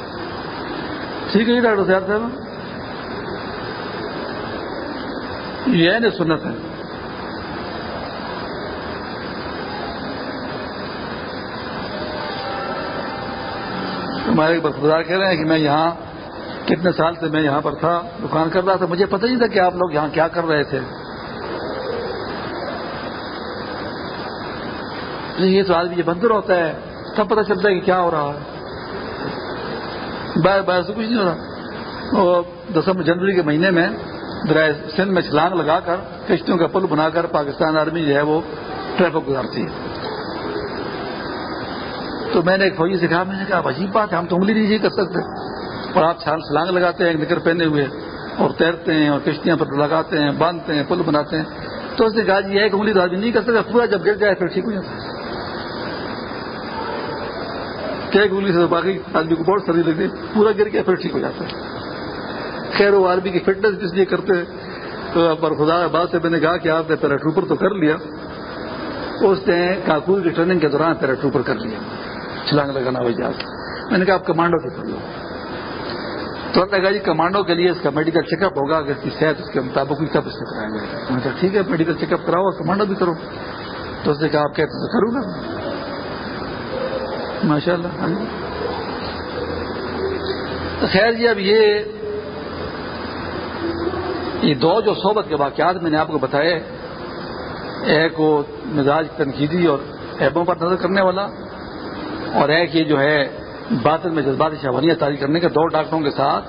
ٹھیک ہے جی ڈاکٹر صاحب صاحب؟ یہ این سنت ہے ہمارے برفدار کہہ رہے ہیں کہ میں یہاں کتنے سال سے میں یہاں پر تھا، دکان کر رہا تھا، مجھے پتہ نہیں تھا کہ آپ لوگ یہاں کیا کر رہے تھے۔ یہ تو آدمی یہ بندر ہوتا ہے، تب پتہ چلتا ہے کہ کیا ہو رہا ہے۔ باہر باہر سے کچھ نہیں ہو رہا۔ اور دسمبر جنوری کے مہینے میں درائے سندھ میں چھلانگ لگا کر کشتیوں کا پل بنا کر پاکستان آرمی جو ہے وہ ٹریفک گزارتی ہے۔ تو میں نے ایک فوجی سے کہا، میں نے کہا عجیب بات ہے، ہم تو انگلی نہیں کر سکتے۔ اور آپ چھال سلانگ لگاتے ہیں، ایک نکر پہنے ہوئے اور تیرتے ہیں اور کشتیاں پر لگاتے ہیں، باندھتے ہیں، پل بناتے ہیں۔ تو اس نے کہا، یہ ایک انگلی تو آدمی نہیں کر سکتا، پورا جب گر جائے پھر ٹھیک ہو جاتا ایک انگلی سے باقی آدمی کو بہت سردی لگتی ہے، پورا گر گیا پھر ٹھیک ہو جاتا ہے۔ خیر، وہ آرمی کی فٹنس جس لیے کرتے ہیں، تو پر خدا بات سے میں نے کہا کہ آپ نے پیراٹروپر تو کر لیا۔ اس نے کاکور کی ٹریننگ کے دوران پیراٹروپر کر لیا۔ چھلانگ لگانا ہو جاتا میں نے کہا، آپ کمانڈو سے کر لو۔ تو نے کہا جی کمانڈو کے لیے اس کا میڈیکل چیک اپ ہوگا، اگر اس کی صحت اس کے مطابق ہوئی، تب اس سے کرائیں گے۔ میں نے کہا، ٹھیک ہے، میڈیکل چیک اپ کراؤ اور کمانڈو بھی کرو۔ تو اس نے کہا، آپ کہتے تو کروں گا۔ ماشاء اللہ ہاں جی۔ خیر جی اب یہ یہ دو جو صحبت کے واقعات میں نے آپ کو بتائے، ایک وہ مزاج تنقیدی اور ایبوں پر نظر کرنے والا، اور ایک یہ جو ہے باطن میں جذباتی شہوانیاں تاریخ کرنے کے دو ڈاکٹروں کے ساتھ،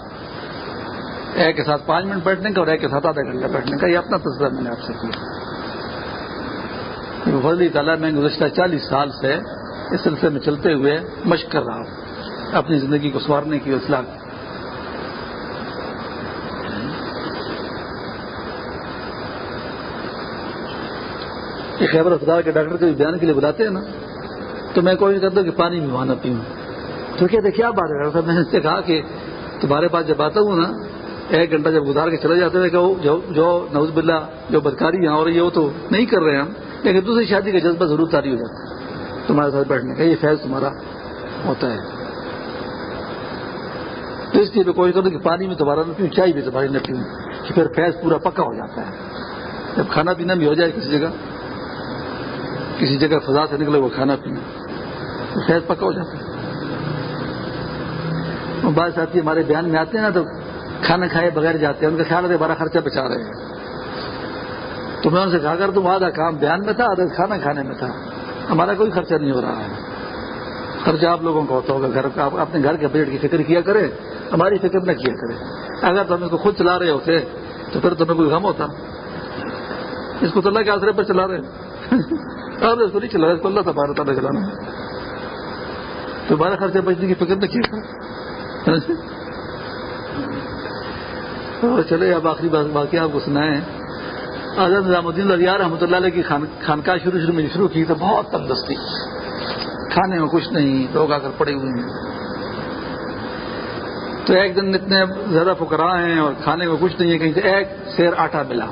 ایک کے ساتھ پانچ منٹ بیٹھنے کا اور ایک کے ساتھ آدھا گھنٹہ بیٹھنے کا، یہ اپنا تصور میں نے آپ سے کیا۔ فضلی تعالیٰ، میں گزشتہ چالیس سال سے اس سلسلے میں چلتے ہوئے مشق کر رہا ہوں۔ اپنی زندگی کو سوارنے کی اصلاح۔ کی یہ خیبر اسپتال کے ڈاکٹر کو بیان کے لیے بلاتے ہیں نا تو میں کوشش کرتا ہوں کہ پانی بھی وہاں نہ پیوں۔ تو کہتے کیا بات ہے؟ ڈاکٹر صاحب میں نے اس سے کہا کہ تمہارے پاس جب آتا ہوں نا ایک گھنٹہ جب گزار کے چلے جاتے تھے کہ جو, نوز بلّہ جو بدکاری ہیں ہو رہی ہے وہ تو نہیں کر رہے ہیں ہم لیکن دوسری شادی کا جذبہ ضرور تاری ہو جاتا ہے۔ تمہارے ساتھ بیٹھنے کا، یہ فیض تمہارا ہوتا ہے۔ تو اس لیے میں کوشش کروں کہ پانی میں دوبارہ نہ پیوں، چائے بھی تمہاری نہ پیوں کہ پھر فیض پورا پکا ہو جاتا ہے۔ جب کھانا پینا بھی ہو جائے کسی جگہ کسی جگہ فضا سے نکلے وہ کھانا پینا، تو فیض پکا ہو جاتا ہے۔ بعض ساتھی ہمارے بیان میں آتے ہیں نا، تو کھانا کھائے بغیر جاتے ہیں، ان کا خیال ہے بڑا خرچہ بچا رہے ہیں۔ تو میں ان سے کہا کر تم آدھا کام بیان میں تھا، آدھا کھانا کھانے میں تھا ہمارا کوئی خرچہ نہیں ہو رہا ہے۔ خرچہ آپ لوگوں کا ہوتا ہوگا، گھر کا اپنے گھر کے بجٹ کی فکر کیا کرے ہماری فکر نہ کیا کرے اگر تم اس کو خود چلا رہے ہوتے، تو پھر تمہیں کوئی غم ہوتا۔ اس کو تو اللہ کے آسرے پر چلا رہے آپ اس کو نہیں چلا رہے، اس کو اللہ تبارہ تعالیٰ چلانا تو بارہ خرچے بچنے کی فکر نہ کیا کرے ہاں جی۔ چلے، اب آخری بات واقعہ آپ کو سنائے حضرت نظام الدین لدیار رحمۃ اللہ علیہ کی خانقاہ شروع شروع میں شروع کی تو بہت تندرستی کھانے میں کچھ نہیں، لوگ آ کر پڑے ہوئے ہیں۔ تو ایک دن اتنے زیادہ فکرا ہیں اور کھانے میں کچھ نہیں ہے، کہیں سے ایک سیر آٹا ملا۔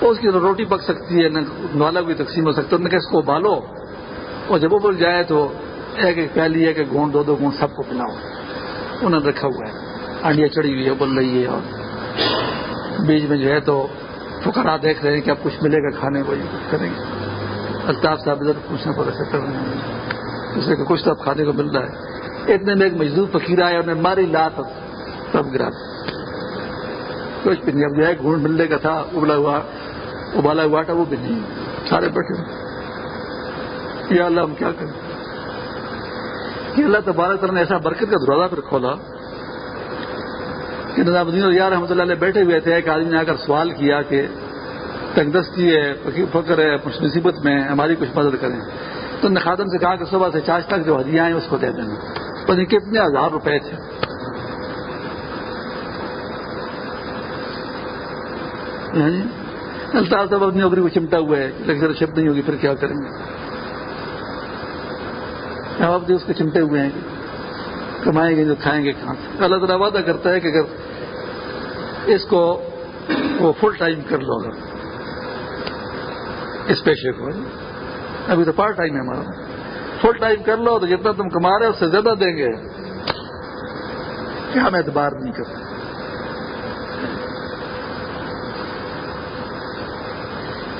اس کی روٹی پک سکتی ہے، نہ نوالا بھی تقسیم ہو سکتا ہے نہ کہ اس کو ابالو۔ اور جب ابل جائے تو ایک ایک پہلی ایک ایک گھونٹ، دو دو گھونٹ سب کو پلاؤ۔ انہوں نے رکھا ہوا ہے۔ انڈیا چڑھی ہوئی ہے بل رہی ہے اور بیچ میں جو ہے تو فکرا دیکھ رہے ہیں کہ اب کچھ ملے گا کھانے کو، کریں گے۔ الطاف صاحب ادھر پوچھنا پڑا سکتا اس لیے کہ کچھ تو اب کھانے کو مل رہا ہے۔ اتنے میں ایک مزدور فقیر آیا انہیں ماری لات تب گرا کچھ بھی نہیں، اب جو ہے گھونٹ ملنے کا تھا، ابلا ہوا، ابالا ہوا تھا وہ بھی نہیں۔ سارے بیٹھے یا اللہ ہم کیا کریں؟ کہ اللہ تبارک نے ایسا برکت کا دروازہ پھر کھولا۔ کہ نظام الدین یار رحمۃ اللہ علیہ بیٹھے ہوئے تھے، ایک آدمی نے آ کر سوال کیا کہ تنگدستی ہے فکر ہے، کچھ مصیبت میں ہماری کچھ مدد کریں۔ تو نے خادم سے کہا کہ صبح سے چاش تک جو ہدیاں ہیں، اس کو دے دینا پتہ کتنے ہزار روپے تھے۔ یعنی الطاف صاحب اپنی نوکری کو چمٹا ہوا ہے لیکن شب نہیں ہوگی، پھر کیا کریں گے؟ آپ اس کے چمٹے ہوئے ہیں۔ کمائیں گے جو کھائیں گے کھانا اللہ تعالیٰ وعدہ کرتا ہے کہ اگر اس کو وہ فل ٹائم کر لو اگر۔ اس پیشے کو۔ ابھی تو پارٹ ٹائم ہے ہمارا۔ فل ٹائم کر لو تو جتنا تم کما رہے ہو اس سے زیادہ دیں گے۔ کہ ہم اعتبار نہیں کرتے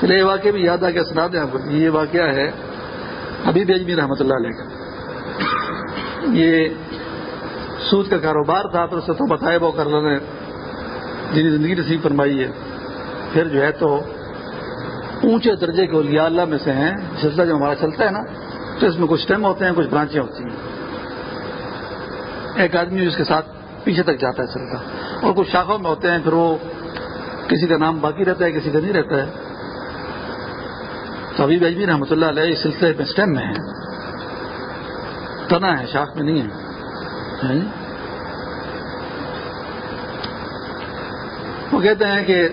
چلیے یہ واقعہ بھی یاد آ کے سنا دیں آپ کو۔ یہ واقعہ ہے ابھی بیجمی رحمۃ اللہ علیہ کا۔ یہ سود کا کاروبار تھا پھر اسے تو بتائے وہ کر نے۔ جنہیں زندگی نصیب فرمائی ہے۔ پھر جو ہے تو اونچے درجے کے اولیاء اللہ میں سے ہیں۔ سلسلہ جو ہمارا چلتا ہے نا، تو اس میں کچھ ٹیم ہوتے ہیں، کچھ برانچیں ہوتی ہیں۔ ایک آدمی اس کے ساتھ پیچھے تک جاتا ہے سلسلہ اور کچھ شاخوں میں ہوتے ہیں، پھر وہ کسی کا نام باقی رہتا ہے، کسی کا نہیں رہتا ہے۔ تو ابھی بجمی رحمۃ اللہ علیہ اس سلسلے میں اسٹیم میں ہے تنا ہے، شاخ میں نہیں ہے۔ ہاں جی؟ کہتے ہیں کہ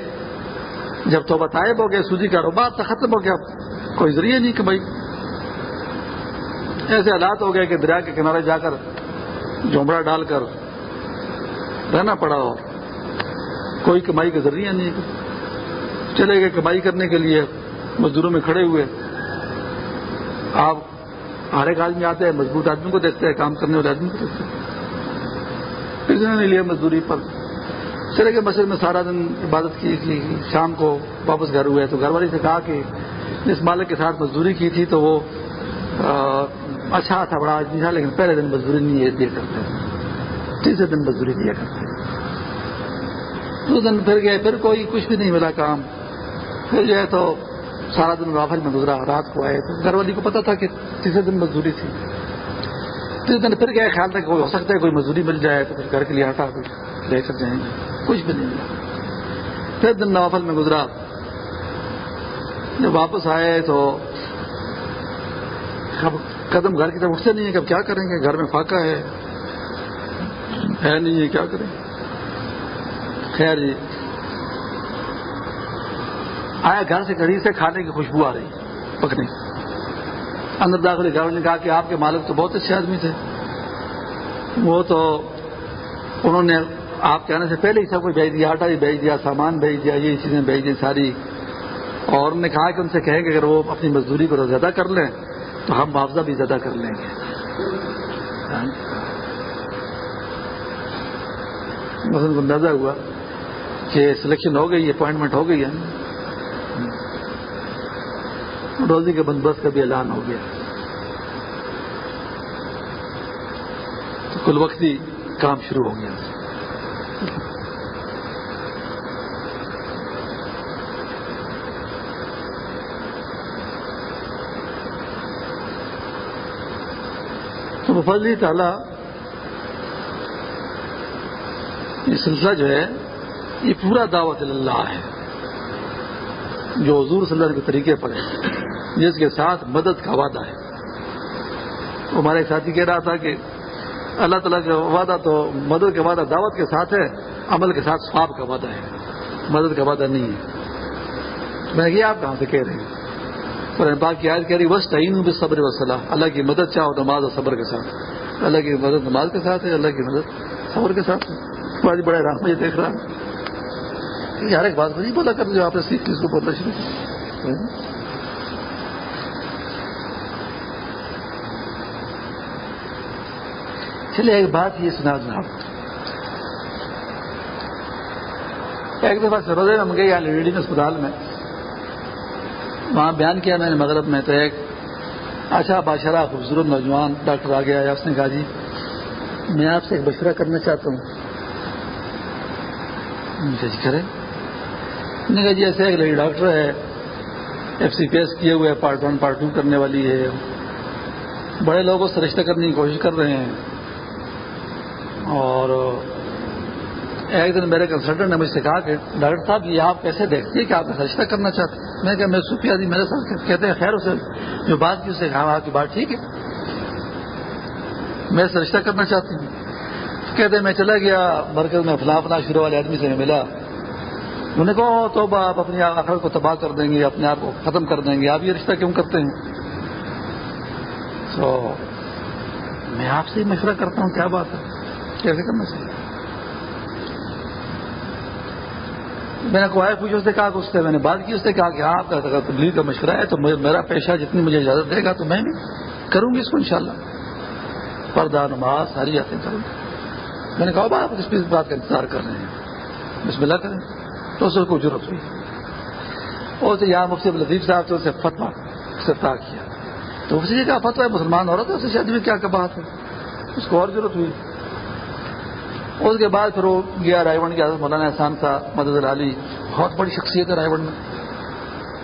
جب تو بتائے ہو گیا سوجی کاروبار تو ختم ہو گیا کوئی ذریعہ نہیں کہ بھائی ایسے حالات ہو گئے کہ دریا کے کنارے جا کر جھومڑا ڈال کر رہنا پڑا ہو۔ کوئی کمائی کا ذریعہ نہیں چلے گئے کمائی کرنے کے لیے، مزدوروں میں کھڑے ہوئے۔ آپ ہر ایک آدمی آتے ہیں، مضبوط آدمی کو دیکھتے ہیں، کام کرنے والے آدمی کو دیکھتے ہیں۔ کسی نے لیا مزدوری پر۔ چلے گئے مسجد میں سارا دن عبادت کی تھی شام کو واپس گھر ہوئے، تو گھر والی سے کہا کہ جس مالک کے ساتھ مزدوری کی تھی تو وہ اچھا تھا، بڑا آدمی تھا، لیکن پہلے دن مزدوری نہیں دیا کرتے تیسرے دن مزدوری دیا کرتے دو دن پھر گئے، پھر کوئی کچھ بھی نہیں ملا کام۔ پھر جو ہے تو سارا دن رافل میں گزرا، رات کو آئے تو گھر والی کو پتا تھا کہ تیسرے دن مزدوری تھی۔ تیسرے دن پھر گئے، خیال تھا کہ ہو سکتا ہے، کوئی مزدوری مل جائے تو پھر گھر کے لیے ہٹا لے کر جائیں گے کچھ بھی نہیں۔ ملا پھر دن نوافل میں گزرا۔ جب واپس آئے تو قدم گھر کی طرف اٹھتے نہیں ہے کہ اب کیا کریں گے؟ گھر میں فاقہ ہے۔ ہے نہیں ہے، کیا کریں؟ خیر جی۔ آیا گھر سے قریب سے کھانے کی خوشبو آ رہی، پکنے۔ اندر داخل گھر نے کہا کہ آپ کے مالک تو بہت اچھے آدمی تھے۔ وہ تو انہوں نے آپ کے آنے سے پہلے ہی سب کچھ بھیج دیا، آٹا بھی بھیج دیا، سامان بھیج دیا، یہ چیزیں بھیج دی ساری۔ اور انہوں نے کہا کہ ان سے کہیں کہ اگر وہ اپنی مزدوری کو زیادہ کر لیں تو ہم معاوضہ بھی زیادہ کر لیں گے۔ مثلاً کو اندازہ ہوا کہ سلیکشن ہو گئی اپوائنٹمنٹ ہو گئی ہے۔ روزی کے بندوبست کا بھی اعلان ہو گیا۔ تو کل وقت ہی کام شروع ہو گیا۔ تو مفضلی تعالیٰ یہ سلسلہ جو ہے، یہ پورا دعوت اللہ ہے۔ جو حضور صلی اللہ علیہ کے طریقے پر ہے، جس کے ساتھ مدد کا وعدہ ہے۔ ہمارے ساتھی کہہ رہا تھا کہ اللہ تعالیٰ کا وعدہ تو مدد کا وعدہ دعوت کے ساتھ ہے، عمل کے ساتھ خواب کا وعدہ ہے۔ مدد کا وعدہ نہیں ہے۔ میں یہ آپ کہاں سے کہہ رہے ہیں؟ قرآن پاک کی آیت کہہ رہی وسط تعین بھی صبر وسلح اللہ کی مدد چاہو نماز اور صبر کے ساتھ۔ اللہ کی مدد نماز کے ساتھ ہے، اللہ کی مدد صبر کے ساتھ۔ بڑے بڑے راہ مجھے دیکھ رہا ہوں ہر ایک بات نہیں بولا کر جو آپ نے سیکھ اس کو بولنا شروع کیا چلیے ایک بات یہ سنا جناب۔ ایک دفعہ سروزے ہم گئے یہاں ریڈنگ اسپتال میں۔ وہاں بیان کیا میں نے مغرب میں تو ایک اچھا بادشاہ خوبصورت نوجوان ڈاکٹر آ گیا اس نے کہا جی میں آپ سے ایک مشورہ کرنا چاہتا ہوں۔ جی کرے نے کہا جی ایسے ایک لڑی ڈاکٹر ہے، ایف سی پی ایس کیے ہوئے، پارٹ ون، پارٹ ٹو کرنے والی ہے۔ بڑے لوگوں سے رشتہ کرنے کی کوشش کر رہے ہیں۔ اور ایک دن میرے کنسلٹنٹ نے مجھ سے کہا کہ ڈاکٹر صاحب، یہ آپ کیسے دیکھتے ہیں کہ آپ رشتہ کرنا چاہتے ہیں میں کہا، میں صوفی آدمی میرے ساتھ کہتے ہیں، خیر، اسے جو بات کی، اسے کہا ہاں، آپ کی بات ٹھیک ہے۔ میں سے رشتہ کرنا چاہتی ہوں۔ کہتے ہیں، میں چلا گیا، مرکز میں فلاں فلاں شروع والے آدمی سے ملا۔ انہوں نے کہا تو آپ اپنی آخر کو تباہ کر دیں گے، اپنے آپ کو ختم کر دیں گے۔ آپ یہ رشتہ کیوں کرتے ہیں؟ تو میں آپ سے ہی مشورہ کرتا ہوں، کیا بات ہے؟ کیسے کرنا چاہیے؟ میں نے کوئی پوچھا اس نے کہا کہ اس سے میں نے بات کی، اس نے کہا کہ آپ کا تبلیغ کا مشورہ ہے تو میرا پیشہ جتنی مجھے اجازت دے گا تو میں بھی کروں گی اس کو انشاءاللہ۔ پردہ نماز، ساری باتیں کروں گی میں نے کہا آپ اس بات کا انتظار کر رہے ہیں۔ بسم اللہ کریں۔ تو اس کو ضرورت ہوئی۔ اور اسے یہاں مفتی لطیف صاحب تو اسے فتوا سرتا کیا۔ تو اسی کا فتوا ہے مسلمان عورت ہے اسے شادی میں کیا بات ہے۔ اس کو اور ضرورت ہوئی۔ اس کے بعد پھر وہ گیا رائے گنج کے حضرت مولانا احسان صاحب مدد علی بہت بڑی شخصیت ہے رائے گنج میں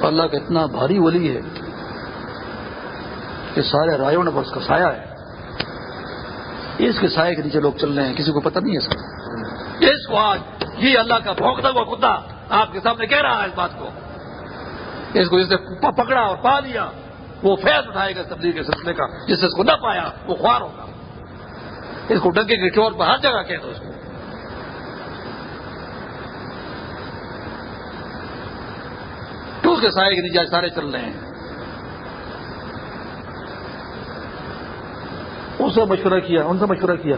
اللہ کا اتنا بھاری ولی ہے کہ سارے رائے گنج پر اس کا سایہ ہے۔ اس کے سائے کے نیچے لوگ چل رہے ہیں، کسی کو پتہ نہیں ہے سر اس کو آج یہ اللہ کا بھونکتا ہوا کتا آپ کے سامنے کہہ رہا ہے اس بات کو۔ اس کو جس نے پکڑا اور پا لیا، وہ فیض اٹھائے گا تبدیل کے سلسلے کا، جس سے اس کو نہ پایا، وہ خوار ہوگا۔ اس کو ڈنکے کے چور پر ہر جگہ کہہ دو اس کو۔ ٹول کے سائے کے نیچے سارے چل رہے ہیں۔ ان سے مشورہ کیا، ان سے مشورہ کیا۔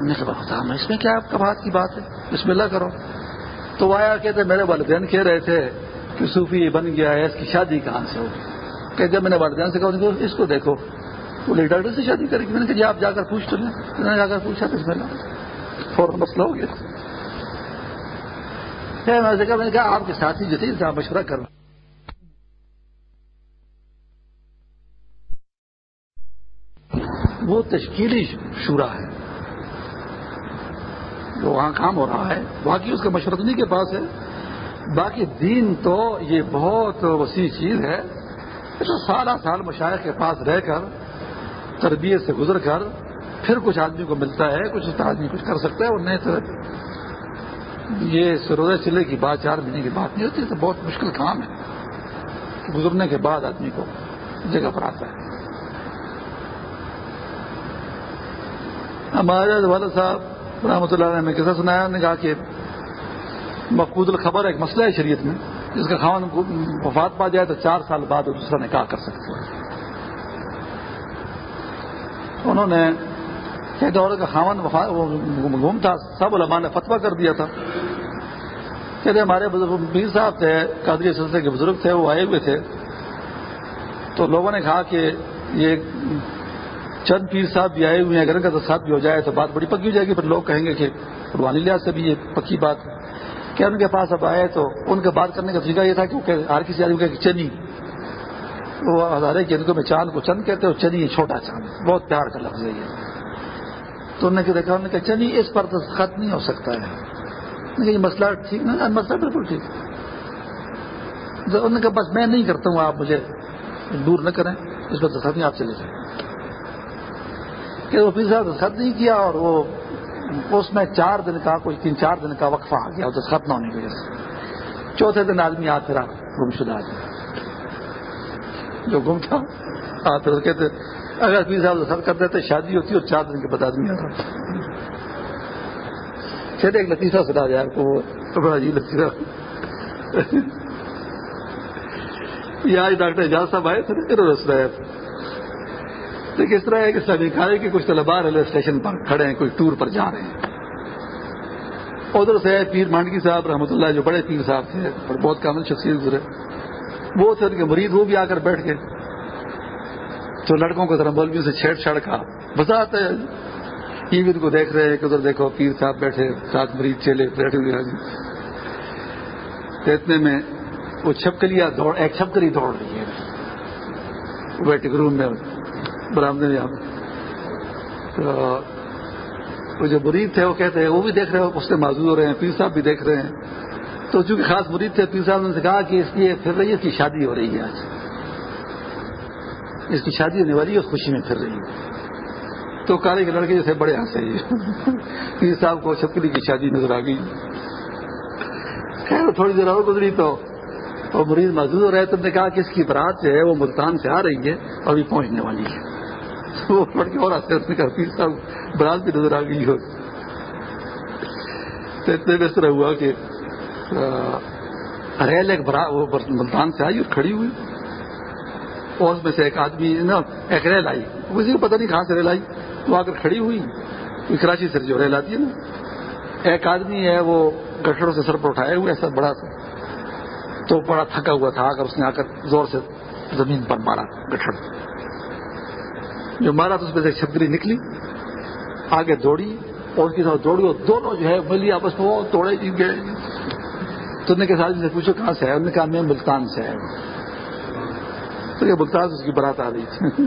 نے کہا اس میں کیا آپ کا بات کی بات ہے؟ بسم اللہ کرو۔ تو آیا، کہتے، میرے والدین کہہ رہے تھے کہ صوفی بن گیا ہے، اس کی شادی کہاں سے ہوگی؟ کہ جب میں نے والدین سے کہا، اس کو دیکھو۔ وہ ڈاکٹر سے شادی کرے گی۔ میں نے کہا جی آپ جا کر پوچھ تو لیں۔ جا کر پوچھا بسم اللہ فوراً مسئلہ ہو گیا۔ میں نے کہا، میں نے کہا، آپ کے ساتھی جو تھے آپ مشورہ کر وہ تشکیلی شورا ہے۔ جو وہاں کام ہو رہا ہے۔ باقی اس کا مشورہ کے پاس ہے۔ باقی دین تو یہ بہت وسیع چیز ہے۔ تو سارا سال مشاعر کے پاس رہ کر تربیت سے گزر کر پھر کچھ آدمی کو ملتا ہے، کچھ آدمی کچھ کر سکتا ہے اور نہیں تو یہ سروزہ چلے کی بات، چار مہینے کی بات نہیں ہوتی تو بہت مشکل کام ہے۔ گزرنے کے بعد آدمی کو جگہ پر آتا ہے۔ ہمارے والد صاحب رحمۃ اللہ نے کیسا سنایا نے کہا کہ مقبوض الخبر ایک مسئلہ ہے شریعت میں، جس کا خاون وفات پا جائے تو چار سال بعد وہ دوسرا نکاح کر سکتے ہیں انہوں نے کہتے عورت کا خاون گم تھا سب علماء نے فتویٰ کر دیا تھا۔ کہتے ہمارے بزرگ پیر صاحب تھے، قادری سلسلے کے بزرگ تھے، وہ آئے ہوئے تھے۔ تو لوگوں نے کہا کہ یہ چند پیر صاحب بھی آئے ہوئے ہیں، اگر ان کا ساتھ بھی ہو جائے تو بات بڑی پکی ہو جائے گی۔ پھر لوگ کہیں گے کہ قربانی لحاظ سے بھی یہ پکی بات۔ ہے کیا ان کے پاس اب آئے تو ان کے بات کرنے کا طریقہ یہ تھا کہ ہر کسی آدمی کہ چنی۔ وہ ہزارے کے میں چاند کو چند کہتے ہیں چنی یہ چھوٹا چاند بہت پیار کا لفظ ہے یہ۔ تو انہوں نے دیکھا، انہوں نے کہا، چنی اس پر دستخط نہیں ہو سکتا ہے۔ یہ مسئلہ ٹھیک نہیں مسئلہ بالکل ٹھیک۔ انہوں نے کہا، بس میں نہیں کرتا ہوں، آپ مجھے دور نہ کریں۔ اس پر دستخط نہیں، آپ چلے جائیں۔ کہ وہ پھر دستخط نہیں کیا اور وہ اس میں چار دن کا، کچھ تین چار دن کا وقفہ آ گیا دستخط نہ ہونے کی وجہ سے۔ چوتھے دن آدمی آ پھرا گم شدہ آدمی۔ جو گم تھا آ پھر کہتے، اگر پیر صاحب دستخط کر دیتے، شادی ہوتی اور چار دن کے بعد آدمی آتا۔ کہتے ایک لطیفہ سنا جائے کو بڑا جی لطیفہ۔ یہ آج ڈاکٹر اعجاز صاحب آئے تھے انہوں نے سنایا تھا۔ لیکن اس طرح ہے کہ سبھی کھائے کہ کچھ طلبا ریلوے اسٹیشن پر کھڑے ہیں کوئی ٹور پر جا رہے ہیں۔ ادھر سے پیر مانڈگی صاحب رحمۃ اللہ جو بڑے پیر صاحب تھے، اور بہت کامل شخصیت گزرے۔ وہ تھے ان کے مریض وہ بھی آ کر بیٹھ گئے تو لڑکوں کو ذرا مولوی سے چھیڑ چھاڑ کا۔ بساتے ٹی وی کو دیکھ رہے ہیں کہ ادھر دیکھو، پیر صاحب بیٹھے، ساتھ مریض چیلے بیٹھے ہوئے اتنے میں وہ چھپکلیاں دوڑ، ایک چھپکلی دوڑ رہی ہے۔ ویٹنگ روم میں، برامدے میں۔ تو وہ جو مرید تھے، وہ کہتے ہیں، وہ بھی دیکھ رہے ہو اس سے معذور ہو رہے ہیں۔ پیر صاحب بھی دیکھ رہے ہیں۔ تو چونکہ خاص مرید تھے، پیر صاحب نے کہا کہ اس لیے پھر رہی ہے، اس کی شادی ہو رہی ہے آج۔ اس کی شادی ہونے والی ہے اس خوشی میں پھر رہی ہے۔ تو کالے کے لڑکے جیسے بڑے ہنسے۔ پیر صاحب کو چھپکلی کی شادی نظر آ گئی۔ خیر، تھوڑی دیر اور گزری تو وہ مریض موجود ہو رہے تو نے کہا کہ اس کی برات جو ہے، وہ ملتان سے آ رہی ہے اور ابھی پہنچنے والی ہے۔ وہ پڑھ کے اور آتے اس نے کہا، پیر صاحب، برات بھی نظر آ گئی ہو۔ تو اتنے میں اس طرح ہوا کہ ریل ایک وہ ملتان سے آئی اور کھڑی ہوئی۔ اور اس میں سے ایک آدمی نا، ایک ریل آئی۔ کسی کو پتہ نہیں کہاں سے ریل آئی۔ وہ آ کر کھڑی ہوئی۔ کراچی سے جو ریل آتی ہے نا، ایک آدمی ہے وہ گٹڑوں سے سر پر اٹھائے ہوئے ایسا بڑا سا۔ تو بڑا تھکا ہوا تھا اگر اس نے آ کر زور سے زمین پر مارا گٹھڑ۔ جو مارا تو اس میں سے چھپگری نکلی۔ آگے دوڑی اور اس کے ساتھ دوڑی اور دونوں جو ہے ملی آپس میں وہ توڑے جی گئے۔ تو انہوں نے کے ساتھ سے پوچھو کہاں سے ہے انہوں نے کہا، میں ملتان سے ہے تو یہ ملتان اس کی برات آ رہی تھی۔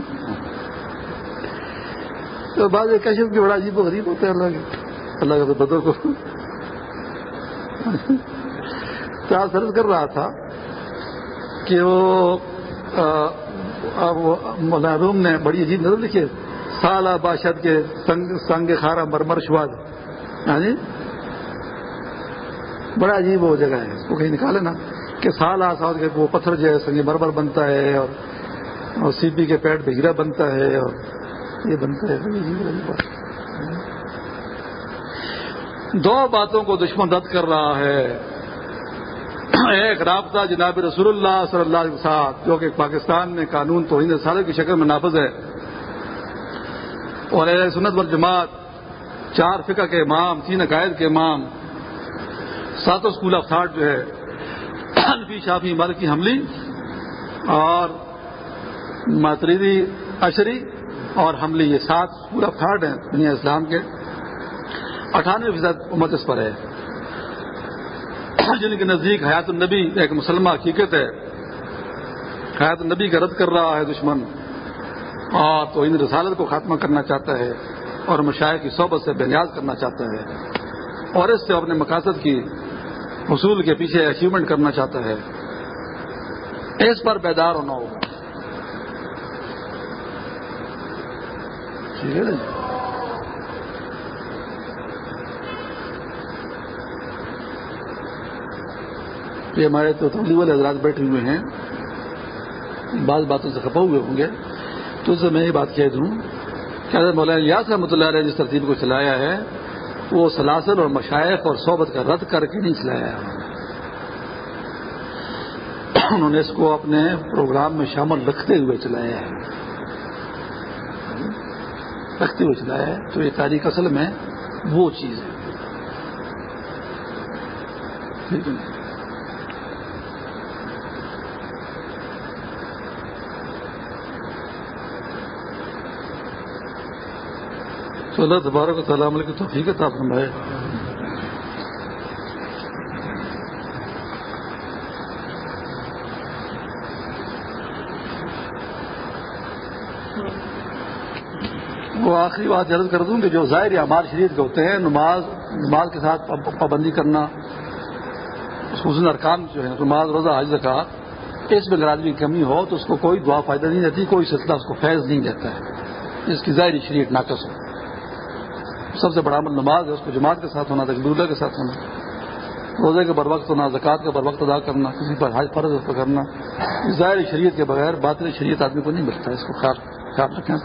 تو بعض کشف کے بڑا عجیب و غریب ہوتے ہیں اللہ کے اللہ کے بدر کو۔ تو آج سرد کر رہا تھا کہ وہ روم نے بڑی عجیب نظر لکھی سالہ باشد کے سنگ سنگ خارا مرمر شواد۔ ہاں بڑا عجیب وہ جگہ ہے۔ اس کو کہیں نکالے نا کہ سال آساد کے وہ پتھر جو ہے سنگ مرمر بنتا ہے اور سی پی کے پیٹ بھیجرا بنتا ہے اور یہ بنتا ہے۔ دو باتوں کو دشمن رد کر رہا ہے۔ ایک رابطہ جناب رسول اللہ صلی اللہ علیہ وسلم، جو کہ پاکستان میں قانون تو ہند سالے کی شکل میں نافذ ہے۔ اور سنت و جماعت چار فقہ کے امام، تین عقائد کے امام ساتوں اسکول آف تھاٹ جو ہے الفی شافی مل کی حملی اور ماتریدی اشری اور حملی، یہ سات اسکول آف تھاٹ ہیں دنیا اسلام کے۔ اٹھانوے فیصد امت اس پر ہے۔ جن کے نزدیک حیات النبی ایک مسلمہ حقیقت ہے۔ حیات النبی کا رد کر رہا ہے دشمن۔ اور تو ان رسالت کو خاتمہ کرنا چاہتا ہے اور مشاعر کی صحبت سے بے نیاز کرنا چاہتا ہے۔ اور اس سے اپنے مقاصد کی حصول کے پیچھے اچیومنٹ کرنا چاہتا ہے۔ اس پر بیدار ہونا ہوگا۔ ٹھیک ہے نا جی؟ یہ ہمارے تو تبلیغ والے حضرات بیٹھے ہوئے ہیں۔ بعض باتوں سے کھپا ہوئے ہوں گے۔ تو اس سے میں یہ بات کہہ دوں کہ حضرت مولانا یاس رحمۃ اللہ علیہ جس ترتیب کو چلایا ہے وہ سلاسل اور مشائق اور صحبت کا رد کر کے نہیں چلایا انہوں نے اس کو اپنے پروگرام میں شامل رکھتے ہوئے چلایا ہے۔ رکھتے ہوئے چلایا ہے۔ تو یہ تاریخ اصل میں وہ چیز ہے۔ ٹھیک ہے۔ تو اللہ تبارک و تعالیٰ عمل کی توفیق عطا فرمائے۔ وہ آخری بات عرض کر دوں کہ جو ظاہر اعمال شریعت کے ہوتے ہیں، نماز نماز کے ساتھ پابندی کرنا خصوصاً ارکان جو ہے نماز، روزہ حاضر کا اس میں اگر آدمی کی کمی ہو تو اس کو کوئی دعا فائدہ نہیں دیتی، کوئی سلسلہ اس کو فیض نہیں دیتا ہے۔ اس کی ظاہری شریعت ناقص ہو۔ سب سے بڑا عمل نماز ہے، اس کو جماعت کے ساتھ ہونا تقبر کے ساتھ ہونا۔ روزے کے بر وقت ہونا، زکوٰۃ کا بر وقت ادا کرنا، کسی پر حج فرض اس پر کرنا۔ ظاہر شریعت کے بغیر باطل شریعت آدمی کو نہیں ملتا ہے، اس کو خیال خیال رکھیں